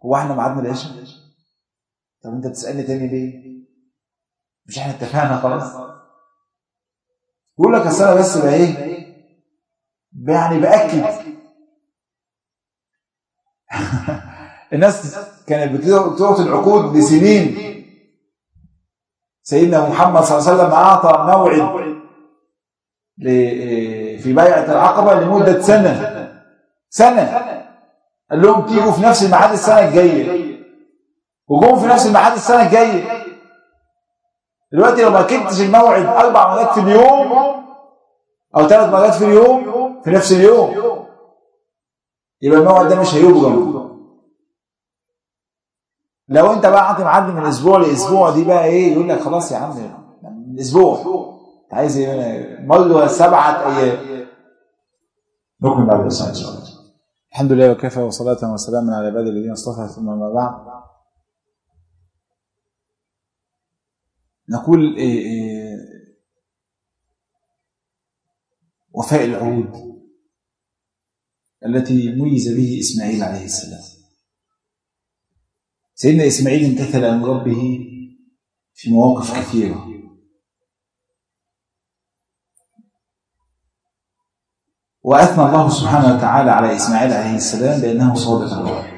هو إحنا ميعادنا العشاء؟ طب أنت بتسألني تاني ليه؟ مش إحنا اتفقنا خلاص؟ يقول لك أصل أنا بس بقى إيه؟ يعني بأكد (laughs) الناس كانت بتعطي العقود لسنين سيدنا محمد صلى الله عليه وسلم أعطى موعد في بيعة العقبة لمدة سنة. سنة. قال لهم تيجوا في نفس الميعاد السنة الجاية. وجم في نفس الميعاد السنة الجاية. دلوقتي لو ما كنتش الموعد أربع مرات في اليوم أو ثلاث مرات في اليوم في نفس اليوم يبقى الموعد ده مش هيبرم لو انت بقى عاطي معدي من أسبوع لاسبوع دي بقى إيه؟ يقول لك خلاص يا عم من أسبوع. انت عايز إيه؟ مره سبعة أيام. نكمل بعد الأسبوع إن شاء الله. الحمد لله وكفى وصلاة وسلاما على عباد الذين اصطفى ثم ما بعد. نقول إيه إيه وفاء العهود التي ميز به إسماعيل عليه السلام. سيدنا إسماعيل امتثل أمر ربه في مواقف كثيرة. وأثنى الله سبحانه وتعالى على إسماعيل عليه السلام بأنه صادق الوعد.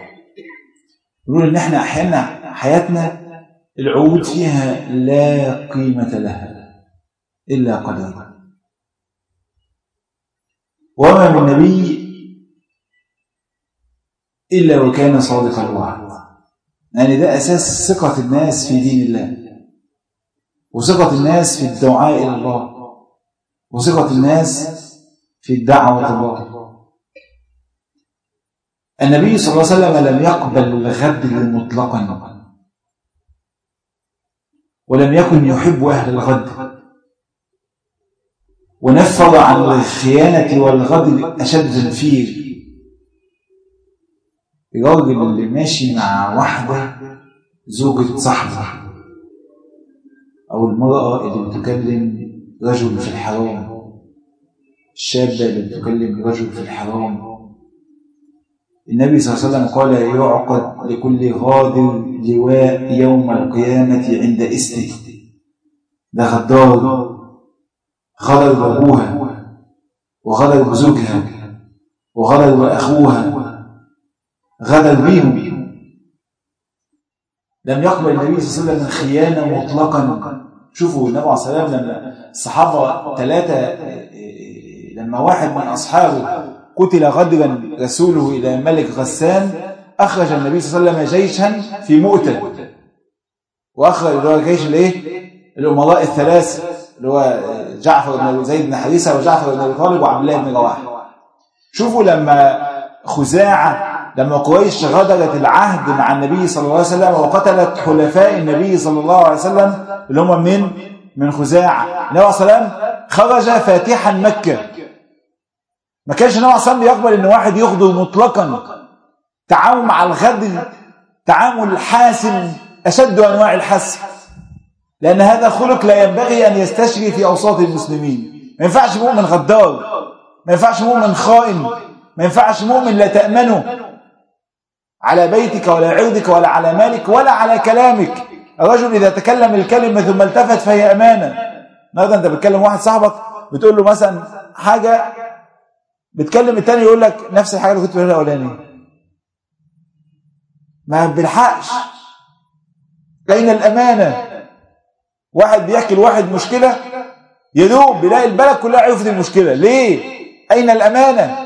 يقول إن إحنا أحيانا حياتنا العهود فيها لا قيمة لها إلا قدر وما من نبي إلا وكان صادق الوعد. يعني ده أساس ثقة الناس في دين الله. وثقة الناس في الدعاء إلى الله. وثقة الناس في الدعوة الله. النبي صلى الله عليه وسلم لم يقبل الغدر مطلقا. ولم يكن يحب أهل الغدر ونفض عن الخيانة والغدر أشد الفير. الراجل اللي ماشي مع واحدة زوجة صاحبة. أو المرأة اللي بتكلم رجل في الحرام. الشابة اللي بتكلم رجل في الحرام. النبي صلى الله عليه وسلم قال يعقد لكل غادر لواء يوم القيامة عند إسره ده غدار. غدر بأبوها وغدر بزوجها وغدر بأخوها غدر بيهم. لم يقبل النبي صلى الله عليه وسلم الخيانة مطلقا. شوفوا النبي عليه الصلاة والسلام لما الصحابة ثلاثة لما واحد من أصحابه قتل غدرا رسوله إلى ملك غسان أخرج النبي صلى الله عليه وسلم جيشا في مؤتة. وأخرج اللي هو الجيش الإيه؟ الأمراء الثلاثة اللي هو جعفر بن زيد بن حارثة وجعفر بن أبي طالب وعبد الله بن رواحة. شوفوا لما خزاعة لما قريش غدرت العهد مع النبي صلى الله عليه وسلم وقتلت حلفاء النبي صلى الله عليه وسلم اللي هم من من خزاعة. النبي صلى الله عليه وسلم خرج فاتحا مكة. ما كانش النبي صلى الله عليه وسلم يقبل إن واحد يغدر مطلقا. تعامل مع الغدر تعامل حاسم أشد أنواع الحسم. لأن هذا خلق لا ينبغي أن يستشري في أوساط المسلمين. ما ينفعش مؤمن غدار ما ينفعش مؤمن خائن ما ينفعش مؤمن لا تأمنه. على بيتك ولا عرضك ولا على مالك ولا على كلامك. الرجل إذا تكلم الكلمة ثم التفت فهي أمانة. النهارده أنت بتكلم واحد صاحبك بتقول له مثلا حاجة بتكلم التاني يقول لك نفس الحاجة اللي كنت بقولها الأولانية. ما بيلحقش أين الأمانة. واحد بيحكي لواحد مشكلة يدوب بيلاقي البلد كلها عرفت المشكلة. ليه؟ أين الأمانة؟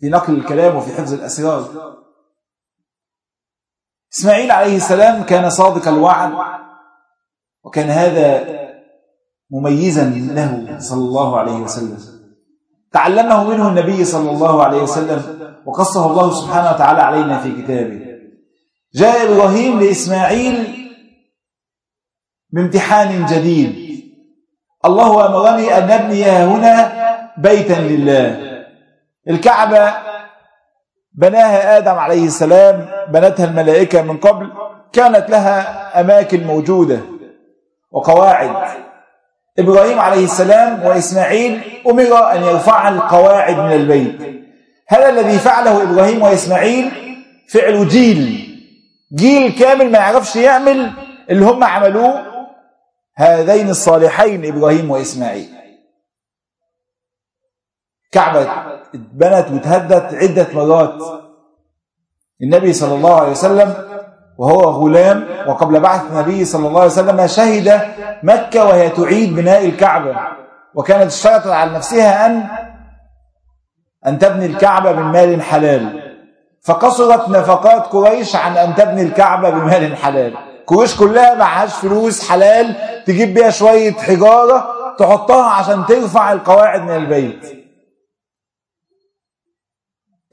في نقل الكلام وفي حفظ الأسرار. إسماعيل عليه السلام كان صادق الوعد وكان هذا مميزا له صلى الله عليه وسلم. تعلمه منه النبي صلى الله عليه وسلم وقصه الله سبحانه وتعالى علينا في كتابه. جاء إبراهيم لإسماعيل بامتحان جديد. الله أمرني أن نبني هنا بيتا لله. الكعبة بناها آدم عليه السلام بنتها الملائكة من قبل كانت لها أماكن موجودة وقواعد. إبراهيم عليه السلام وإسماعيل أمر أن يرفع القواعد من البيت. هذا الذي فعله إبراهيم وإسماعيل فعل جيل. جيل كامل ما يعرفش يعمل اللي هم عملوه هذين الصالحين إبراهيم وإسماعيل. كعبة اتبنت وتهدت عدة مرات. النبي صلى الله عليه وسلم وهو غلام وقبل بعث النبي صلى الله عليه وسلم شهد مكة وهي تعيد بناء الكعبة. وكانت اشترطت على نفسها أن أن تبني الكعبة من مال حلال. فقصرت نفقات قريش عن أن تبني الكعبة بمال حلال. قريش كلها معهاش فلوس حلال تجيب بيها شوية حجارة تحطها عشان ترفع القواعد من البيت.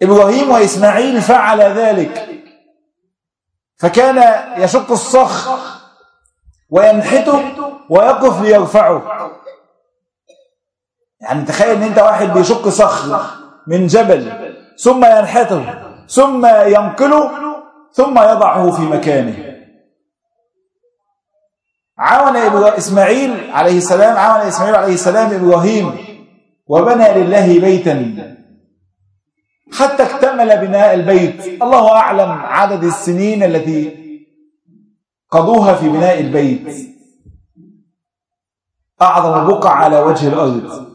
إبراهيم وإسماعيل فعل ذلك. فكان يشق الصخر وينحته ويقف ليرفعه. يعني تخيل إن أنت واحد بيشق صخر من جبل ثم ينحته ثم ينقله ثم يضعه في مكانه. عاون إسماعيل عليه السلام عاون إسماعيل عليه السلام إبراهيم وبنى لله بيتا. حتى اكتمل بناء البيت. الله أعلم عدد السنين التي قضوها في بناء البيت. أعظم بقع على وجه الأرض.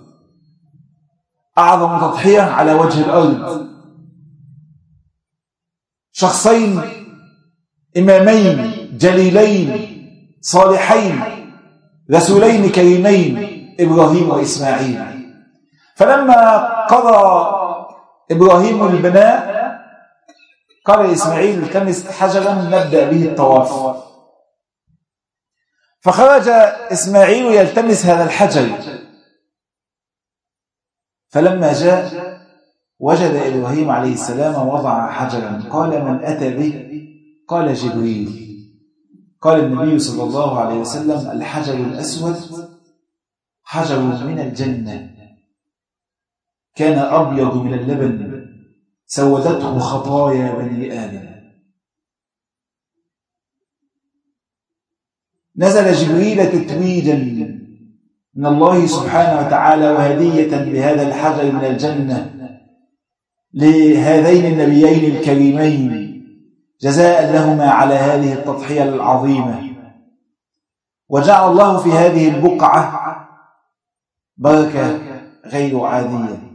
أعظم تضحية على وجه الأرض. شخصين إمامين جليلين صالحين رسولين كريمين إبراهيم وإسماعيل. فلما قضى إبراهيم البناء قال إسماعيل التمس حجرا نبدأ به الطواف. فخرج إسماعيل يلتمس هذا الحجر. فلما جاء وجد إبراهيم عليه السلام وضع حجرا. قال من أتى به؟ قال جبريل. قال النبي صلى الله عليه وسلم الحجر الأسود حجر من الجنة. كان أبيض من اللبن سودته خطايا بني آدم. نزل جبريل تتويجا من الله سبحانه وتعالى وهدية بهذا الحجر من الجنة لهذين النبيين الكريمين جزاء لهما على هذه التضحية العظيمة. وجعل الله في هذه البقعة بركة غير عادية.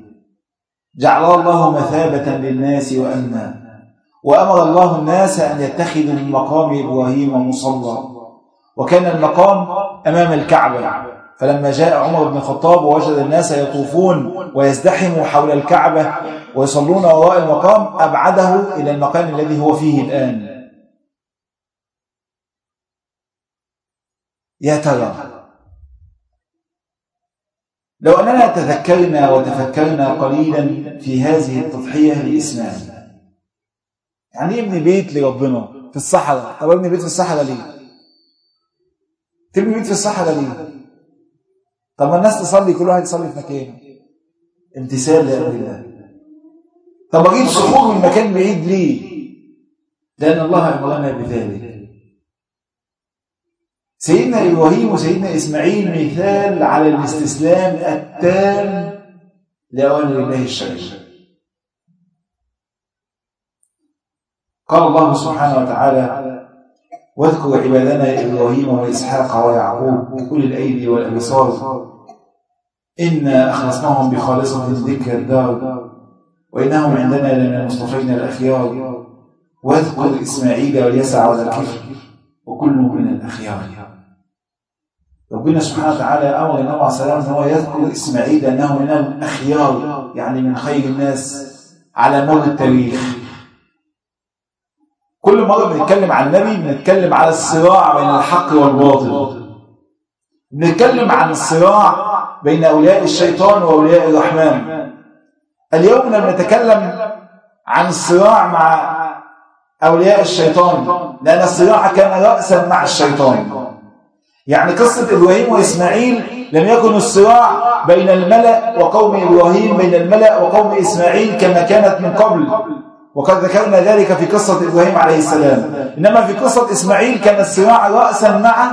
جعل الله مثابة للناس وأمنا وأمر الله الناس أن يتخذوا من مقام إبراهيم مصلى وكان المقام أمام الكعبة. فلما جاء عمر بن الخطاب ووجد الناس يطوفون ويزدحموا حول الكعبة ويصلون وراء المقام أبعده إلى المكان الذي هو فيه الآن. يا ترى لو أننا تذكرنا وتفكرنا قليلا في هذه التضحية لإسلام يعني ابني بيت لربنا في الصحراء؟ طب ابني بيت في الصحراء ليه؟ تبني بيت في الصحراء ليه؟ طب ما الناس تصلي كل واحد يصلي في مكانه. امتثال لأمر الله. طب أجيب صخور من مكان بعيد ليه؟ لأن الله أمرنا بذلك. سيدنا إبراهيم وسيدنا إسماعيل مثال على الاستسلام التام لأوامر الله الشرعية. قال الله سبحانه وتعالى واذكر عبادنا إبراهيم وإسحاق ويعقوب أولي الأيدي والأبصار. إنا أخلصناهم بخالصة ذكر الدار وإنهم عندنا لمن المصطفين الأخيار. واذكر إسماعيل واليسع والكفر وكل من الأخيار. ربنا سبحانه وتعالى أمر السلام أن هو يذكر إسماعيل أنه من الأخيار يعني من خير الناس على مر التاريخ. كل مرة بنتكلم عن النبي بنتكلم على الصراع بين الحق والباطل. بنتكلم عن الصراع بين أولياء الشيطان وأولياء الرحمن. اليوم لم نتكلم عن الصراع مع أولياء الشيطان لأن الصراع كان رأسا مع الشيطان. يعني قصة إبراهيم وإسماعيل لم يكن الصراع بين الملأ وقوم إبراهيم بين الملأ وقوم إسماعيل كما كانت من قبل. وقد ذكرنا ذلك في قصة إبراهيم عليه السلام. إنما في قصة إسماعيل كان الصراع رأسا مع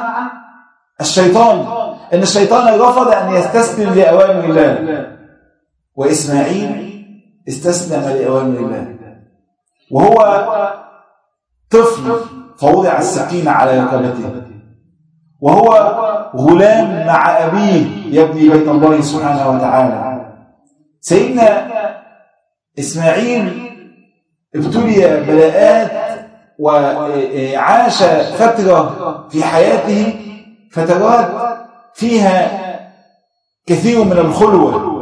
الشيطان. إن الشيطان رفض أن يستسلم لأوامر الله. وإسماعيل استسلم لأوامر الله. وهو طفل فوضع السكين على رقبته. وهو غلام مع أبيه يبني بيت الله سبحانه وتعالى. سيدنا إسماعيل ابتلي بلاءات وعاش فترة في حياته فترات فيها كثير من الخلوة.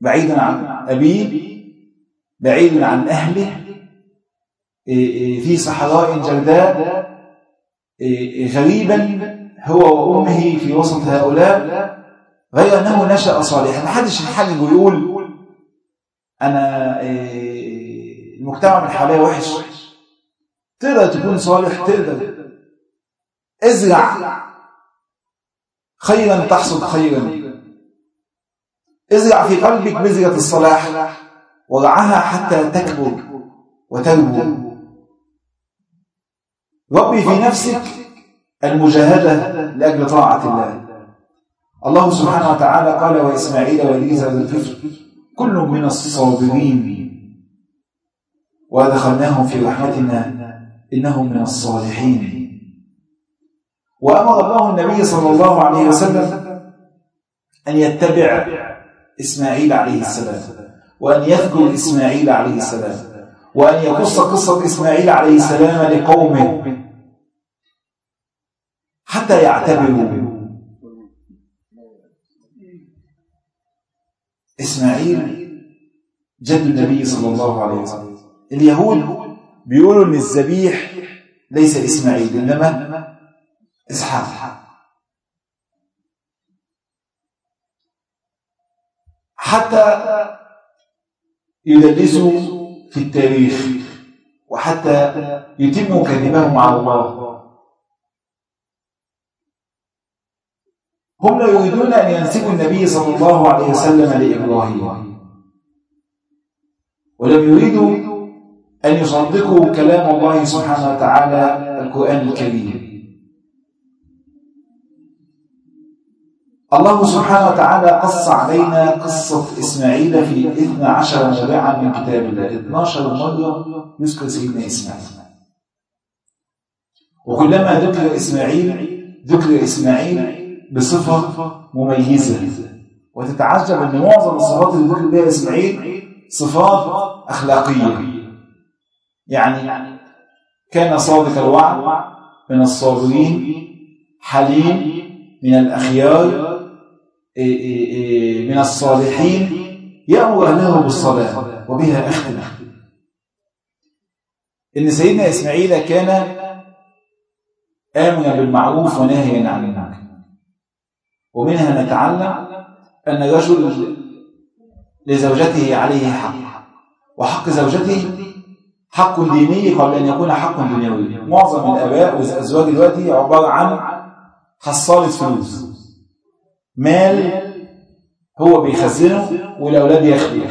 بعيدا عن أبيه بعيد عن أهله في صحراء جرداء غريبا هو وأمه في وسط هؤلاء غير أنه نشأ صالحا. ما حدش يحجج ويقول أنا المجتمع من حواليه وحش. تقدر تكون صالح تقدر. ازرع. خيرا تحصد خيرا. ازرع في قلبك بذرة الصلاح. ورعاها حتى تكبر وتنبو ربي في نفسك المجاهدة لأجل طاعة الله. الله. سبحانه وتعالى قال وإسماعيل واليسع الفطر كل من الصابرين وأدخلناهم في رحمتنا إنهم من الصالحين. وأمر الله النبي صلى الله عليه وسلم أن يتبع إسماعيل عليه السلام وأن يذكر إسماعيل عليه السلام. وأن يقص قصة إسماعيل عليه السلام لقومه حتى يعتبروا إسماعيل جد النبي صلى الله عليه وسلم. اليهود بيقولوا إن الذبيح ليس إسماعيل إنما إسحاق. حتى يدلسوا في التاريخ وحتى يتموا كذبهم على الله. هم لا يريدون أن ينسبوا النبي صلى الله عليه وسلم لإبراهيم ولم يريدوا أن يصدقوا كلام الله سبحانه وتعالى القرآن الكريم. الله سبحانه وتعالى قص علينا قصة إسماعيل في 12 موضعا من كتاب الله. 12 مرة يذكر سيدنا إسماعيل. وكلما ذكر إسماعيل ذكر إسماعيل بصفة مميزة. وتتعجب أن معظم الصفات اللي ذكر بها إسماعيل صفات أخلاقية. يعني كان صادق الوعد من الصابرين حليم من الأخيار من الصالحين يأمر أهله بالصلاة وبها أختم إن سيدنا إسماعيل كان آمنا بالمعروف وناهيا عن المنكر. ومنها نتعلم أن الرجل لزوجته عليه حق. وحق زوجته حق ديني قبل أن يكون حق دنيوي. معظم الآباء والأزواج دلوقتي عبارة عن حصالة فلوس مال هو بيخزنه والأولاد ياخدوه.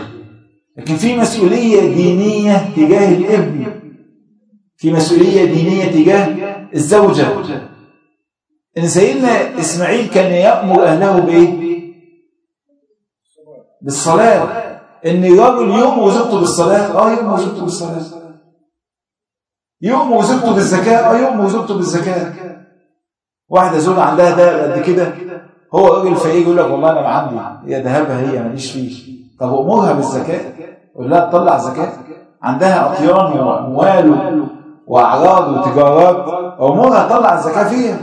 لكن في مسؤولية دينية تجاه الابن. في مسؤولية دينية تجاه الزوجة. إن سيدنا إسماعيل كان يأمر أهله بإيه؟ بالصلاة. إن الرجل يؤمر زوجته بالصلاة. آه يؤمر زوجته بالصلاة. يؤمر زوجته بالزكاة. آه يؤمر زوجته بالزكاة. واحدة زوجة عندها ده قد كده. هو راجل فقير يقول لك والله أنا ما عندي هي ذهبها هي ماليش فيه. طب أمرها بالزكاة؟ قول لها تطلع زكاة. عندها أطيان وأموال وأعراض وتجارات أمرها تطلع الزكاة فيها.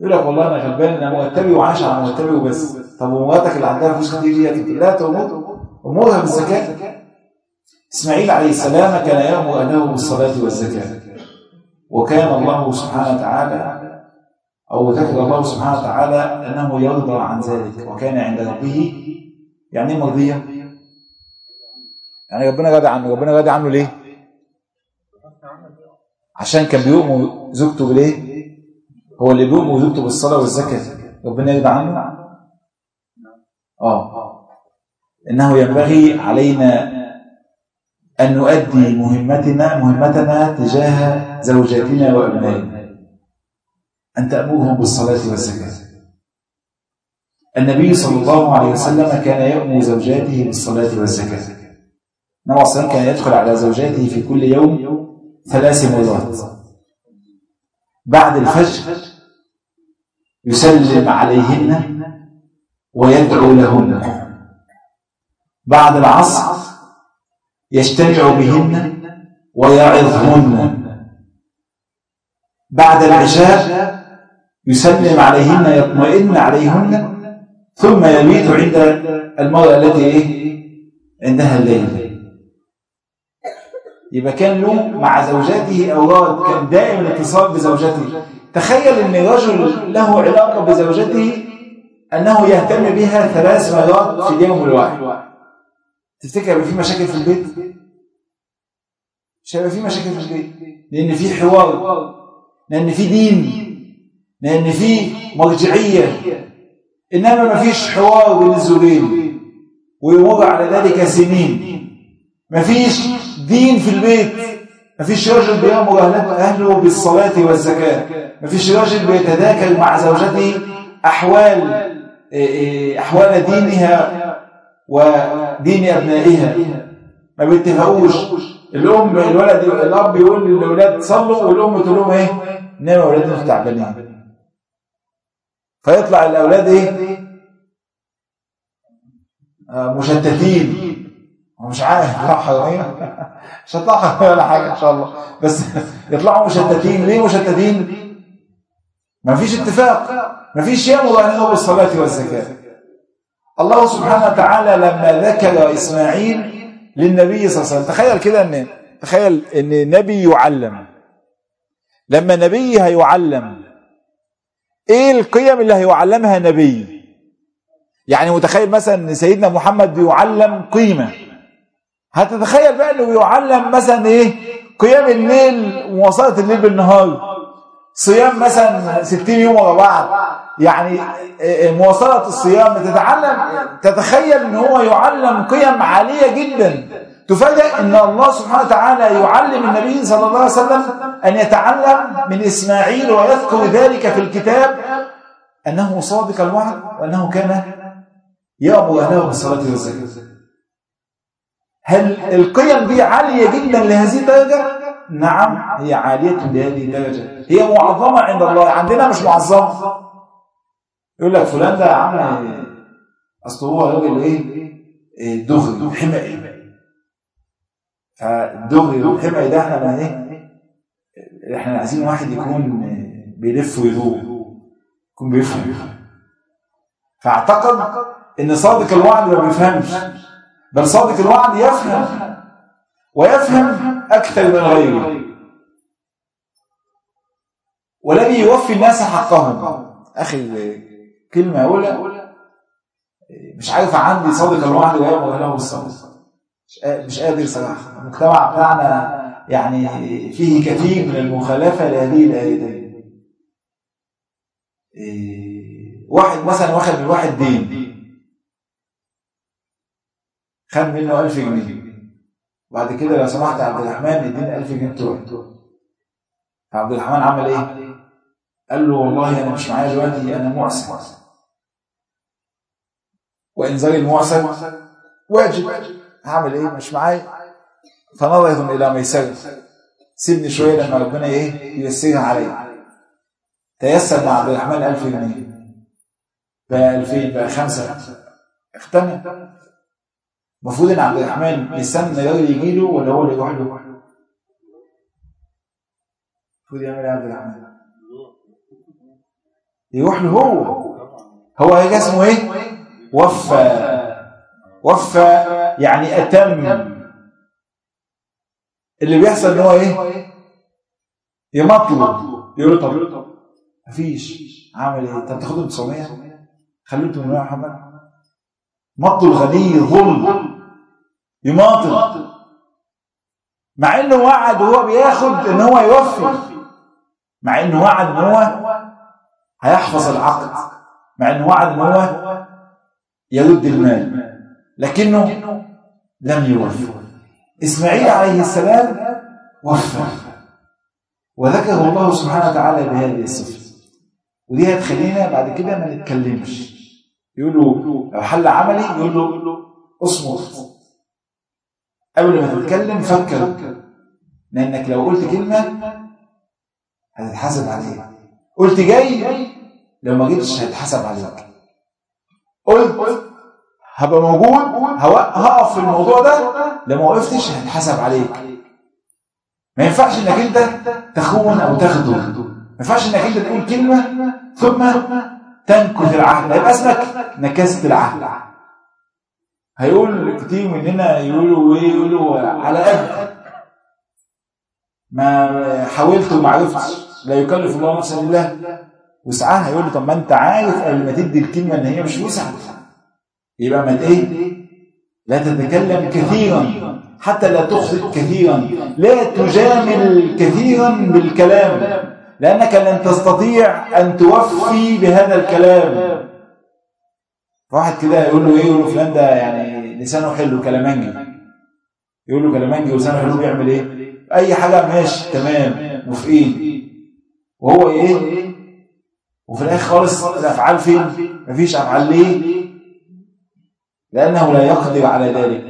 يقول لك والله أنا غلبان أنا مرتبي وعايش على مرتبي وبس. طب ومراتك اللي عندها فلوس كتير دي لا تمر أمورها بالزكاة. إسماعيل عليه السلام كان يأمر اهله بالصلاة والزكاة. وكان الله سبحانه وتعالى أو ذكر الله سبحانه وتعالى أنه يرضى عن ذلك وكان عند ربه يعني إيه مرضية؟ يعني ربنا راضي عنه ربنا راضي عنه ليه؟ عشان كان بيؤمر زوجته بالإيه؟ هو اللي بيؤمر زوجته بالصلاة والزكاة ربنا يرضى عنه آه إنه ينبغي علينا أن نؤدي مهمتنا مهمتنا تجاه زوجاتنا وأبنائنا أن تأمرهم بالصلاة والزكاة. النبي صلى الله عليه وسلم كان يأمر زوجاته بالصلاة والزكاة. صلى الله كان يدخل على زوجاته في كل يوم ثلاث مرات. بعد الفجر يسلم عليهن ويدعو لهن. بعد العصر يجتمع بهن ويعظهن. بعد العشاء يسلم عليهن يطمئن عليهن ثم يبيت عند المرأة التي إيه؟ عندها الليل. يبقى كان له مع زوجاته أوراد كان دائم الاتصال بزوجته. تخيل أن رجل له علاقة بزوجته أنه يهتم بها ثلاث مرات في اليوم الواحد. تفتكر يبقى في مشاكل في البيت؟ مش هيبقى في مشاكل في البيت؟ لأن في حوار لأن في دين. لأن في مرجعية. إنما ما فيش حوار بين الزوجين ويمر على ذلك سنين. ما فيش دين في البيت. ما فيش راجل بيأمر أهله بالصلاة والزكاة. ما فيش راجل بيتذاكر مع زوجته أحوال أحوال دينها ودين أبنائها. ما بيتفقوش. الأم الولد الأب يقول للأولاد صلوا والأم تقول لهم إيه؟ نام أولادنا تعبانين. فيطلع الأولاد إيه؟ آه مشتتين. مش عارف يطلعوا مش هيطلعوا ولا حاجة إن شاء الله. بس يطلعوا مشتتين. ليه مشتتين؟ ما فيش اتفاق. ما فيش يأمر أهله بالصلاة والزكاة. الله سبحانه وتعالى لما ذكر إسماعيل للنبي صلى الله عليه وسلم تخيل كده ان تخيل إن نبي يعلم. لما نبي هيعلم إيه القيم اللي هيعلمها نبي؟ يعني متخيل مثلا إن سيدنا محمد بيعلم قيمة. هتتخيل بقى إنه بيعلم مثلا إيه؟ قيام الليل ومواصله الليل بالنهار. صيام مثلا 60 يوم ورا بعض. يعني مواصلة الصيام تتعلم تتخيل إن هو يعلم قيم عالية جدا. تفاجأ إن الله سبحانه وتعالى يعلم النبي صلى الله عليه وسلم أن يتعلم من إسماعيل ويذكر ذلك في الكتاب أنه صادق الوعد وأنه كان يأمر أهله بالصلاة والزكاة. هل القيم دي عالية جدا لهذه الدرجة؟ نعم هي عالية لهذه الدرجة. هي معظمة عند الله عندنا مش معظمة. يقول لك فلان ده يا عم اصل هو راجل إيه؟ دغري حمقي فالدغري والحمقي ده إحنا ما إيه إحنا عايزين واحد يكون بيلف ويدور يكون بيفهم. فاعتقد إن صادق الوعد ما بيفهمش بل صادق الوعد يفهم ويفهم أكثر من غيره. ولم يوفي الناس حقهم. أخي كلمة أولى مش عارف عندي صادق الوعد ويأمر له بالصبر مش قادر صراحة. المجتمع بتاعنا يعني فيه كثير من المخالفة لهذه الآيتين واحد مثلا واخد من واحد دين. خد منه 1000 جنيه. وبعد كده لو سمحت عبد الرحمن اديني 1000 جنيه بتوعي عبد الرحمن عمل إيه؟ قال له والله أنا مش معايا دلوقتي أنا معسر. وانزال المعسر واجب. هعمل إيه؟ مش معايا. فنظرة إلى ميسر سيبني شوية لما ربنا إيه؟ ييسرها عليا. تيسر مع عبد الرحمن 1000 جنيه. بقى 2000 بقى خمسة. اختنى. المفروض إن عبد الرحمن يستنى الراجل يجي له ولا هو اللي يروح له؟ المفروض يعمل إيه عبد الرحمن؟ يروح له هو. هو هيجي اسمه إيه؟ وفى. وفى يعني أتم. اللي بيحصل إن هو إيه؟ يمطلب يقول له طب مفيش. عامل إيه؟ طب تاخدهم 900 خليهم 800 يا محمد. مطل الغني ظلم. يماطل. مع إنه وعد وهو بياخد إن هو يوفي. مع إنه وعد إن هو هيحفظ العقد. مع إنه وعد إن هو يرد المال. لكنه لم يوفي إسماعيل عليه السلام وفى. وذكره الله سبحانه وتعالى بهذه الصفة. ودي هتخلينا بعد كده ما نتكلمش. يقول له لو حل عملي يقول له اصمت قبل ما تتكلم فكر. لأنك لو قلت كلمة هتتحاسب عليها قلت جاي لو ما جيتش هيتحسب عليك. قلت هبقى موجود هقف في الموضوع ده لو ما وقفتش هيتحسب عليك. ما ينفعش إنك أنت تخون أو تخدم. ما ينفعش إنك أنت تقول كلمة ثم تنكث العهد. هيبقى اسمك نكست العهد. هيقول كتير مننا يقولوا إيه يقولوا على قد. ما حاولت وما عرفتش. لا يكلف الله نفسا إلا وسعها. هيقول لي طب ما أنت عارف قبل ما تدي الكلمة إن هي مش وسعت يبقى ما إيه؟ لا تتكلم كثيرا حتى لا تخطئ كثيرا لا تجامل كثيرا بالكلام لأنك لن تستطيع أن توفي بهذا الكلام. واحد كده يقول له إيه؟ يقول له فلان ده يعني لسانه حلو كلامنجي يقول له كلامنجي ولسانه حلو بيعمل إيه؟ أي حاجة ماشي تمام موافقين. وهو إيه؟ وفي الآخر خالص الأفعال فين؟ مفيش أفعال ليه؟ لأنه لا يقدر على ذلك.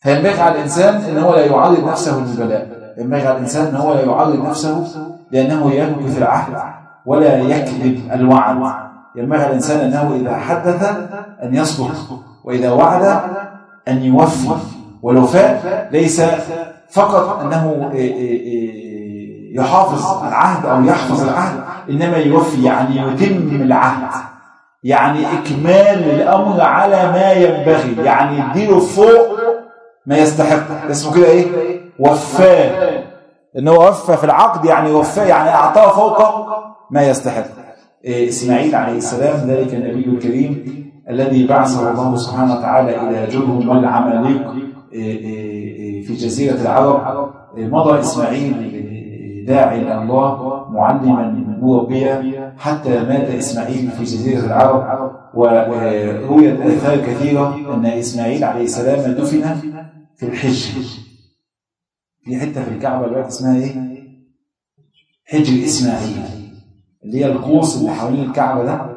فينبغي على الإنسان إن هو لا يعرض نفسه للبلاء. ينبغي على الإنسان إن هو لا يعرض نفسه لأنه ينكث العهد ولا يكذب الوعد. ينبغي على الإنسان إنه إذا حدث أن يصدق وإذا وعد أن يوفي. والوفاء ليس فقط أنه يحافظ العهد أو يحفظ العهد إنما يوفي يعني يتم العهد. يعني إكمال الأمر على ما ينبغي يعني يديله فوق ما يستحق. اسمه كده إيه؟ وفاه ان هو وفى في العقد يعني وفاه يعني أعطاه فوق ما يستحق. إيه إسماعيل عليه السلام ذلك النبي الكريم الذي بعثه الله سبحانه وتعالى إلى جرهم والعماليق في جزيرة العرب. مضى إسماعيل داعي إلى الله معلما مربيا حتى مات إسماعيل في جزيرة العرب. ورويت اثار كثيرة أن إسماعيل عليه السلام دفن في الحجر في حتة في الكعبة دلوقتي اسمها إيه؟ حجر إسماعيل. اللي هي القوس اللي حوالين الكعبة ده.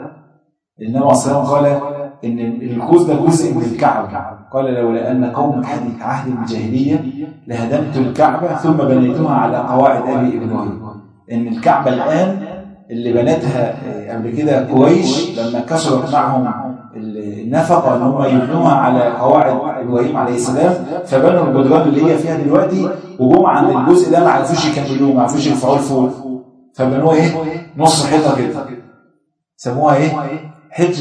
النبي صلى الله عليه وسلم قال إن القوس ده جزء من الكعبة. قال لولا أن قوم حديث عهد الجاهلية لهدمت الكعبة ثم بنيتها على قواعد أبي إبراهيم إن الكعبة الآن اللي بنتها قبل كده قريش لما كسرت معهم النفقة إن هم يبنوها على قواعد إبراهيم عليه السلام فبنوا الجدران اللي هي فيها دلوقتي وجم عند الجزء ده ما عرفوش يكملوه ما عرفوش يرفعوه لفوق فبنوه إيه؟ نص حيطة كده سموها إيه؟ حج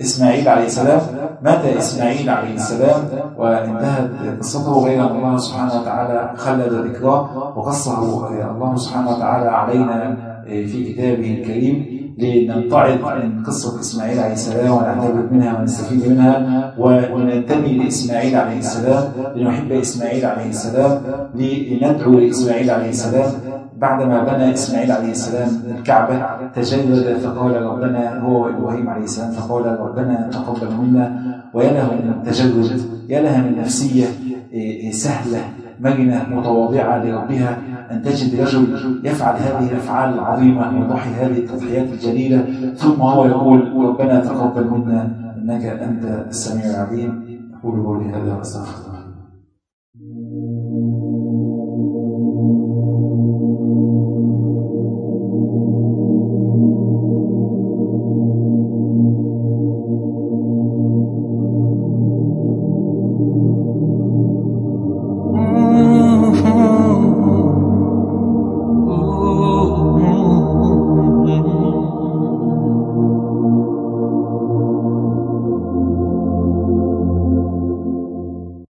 إسماعيل عليه السلام مات إسماعيل عليه السلام وانتهت قصته غير أن الله سبحانه وتعالى خلد ذكراه وقصه الله سبحانه وتعالى علينا في كتابه الكريم لنمتعض من قصة إسماعيل عليه السلام ونعتبر منها ونستفيد منها وننتمي لإسماعيل عليه السلام لنحب إسماعيل عليه السلام لندعو لإسماعيل عليه السلام. بعدما بنى إسماعيل عليه السلام الكعبة تجلد فقال ربنا هو وإبراهيم عليه السلام فقال ربنا تقبل منا. ويا له من تجلد يا لها من نفسية سهلة مجنة متواضعة لربها أن تجد رجل يفعل هذه الأفعال العظيمة ويضحي هذه التضحيات الجليلة. ثم هو يقول ربنا تقبل منا إنك أنت السميع العليم. أقول قولي هذا وأستغفر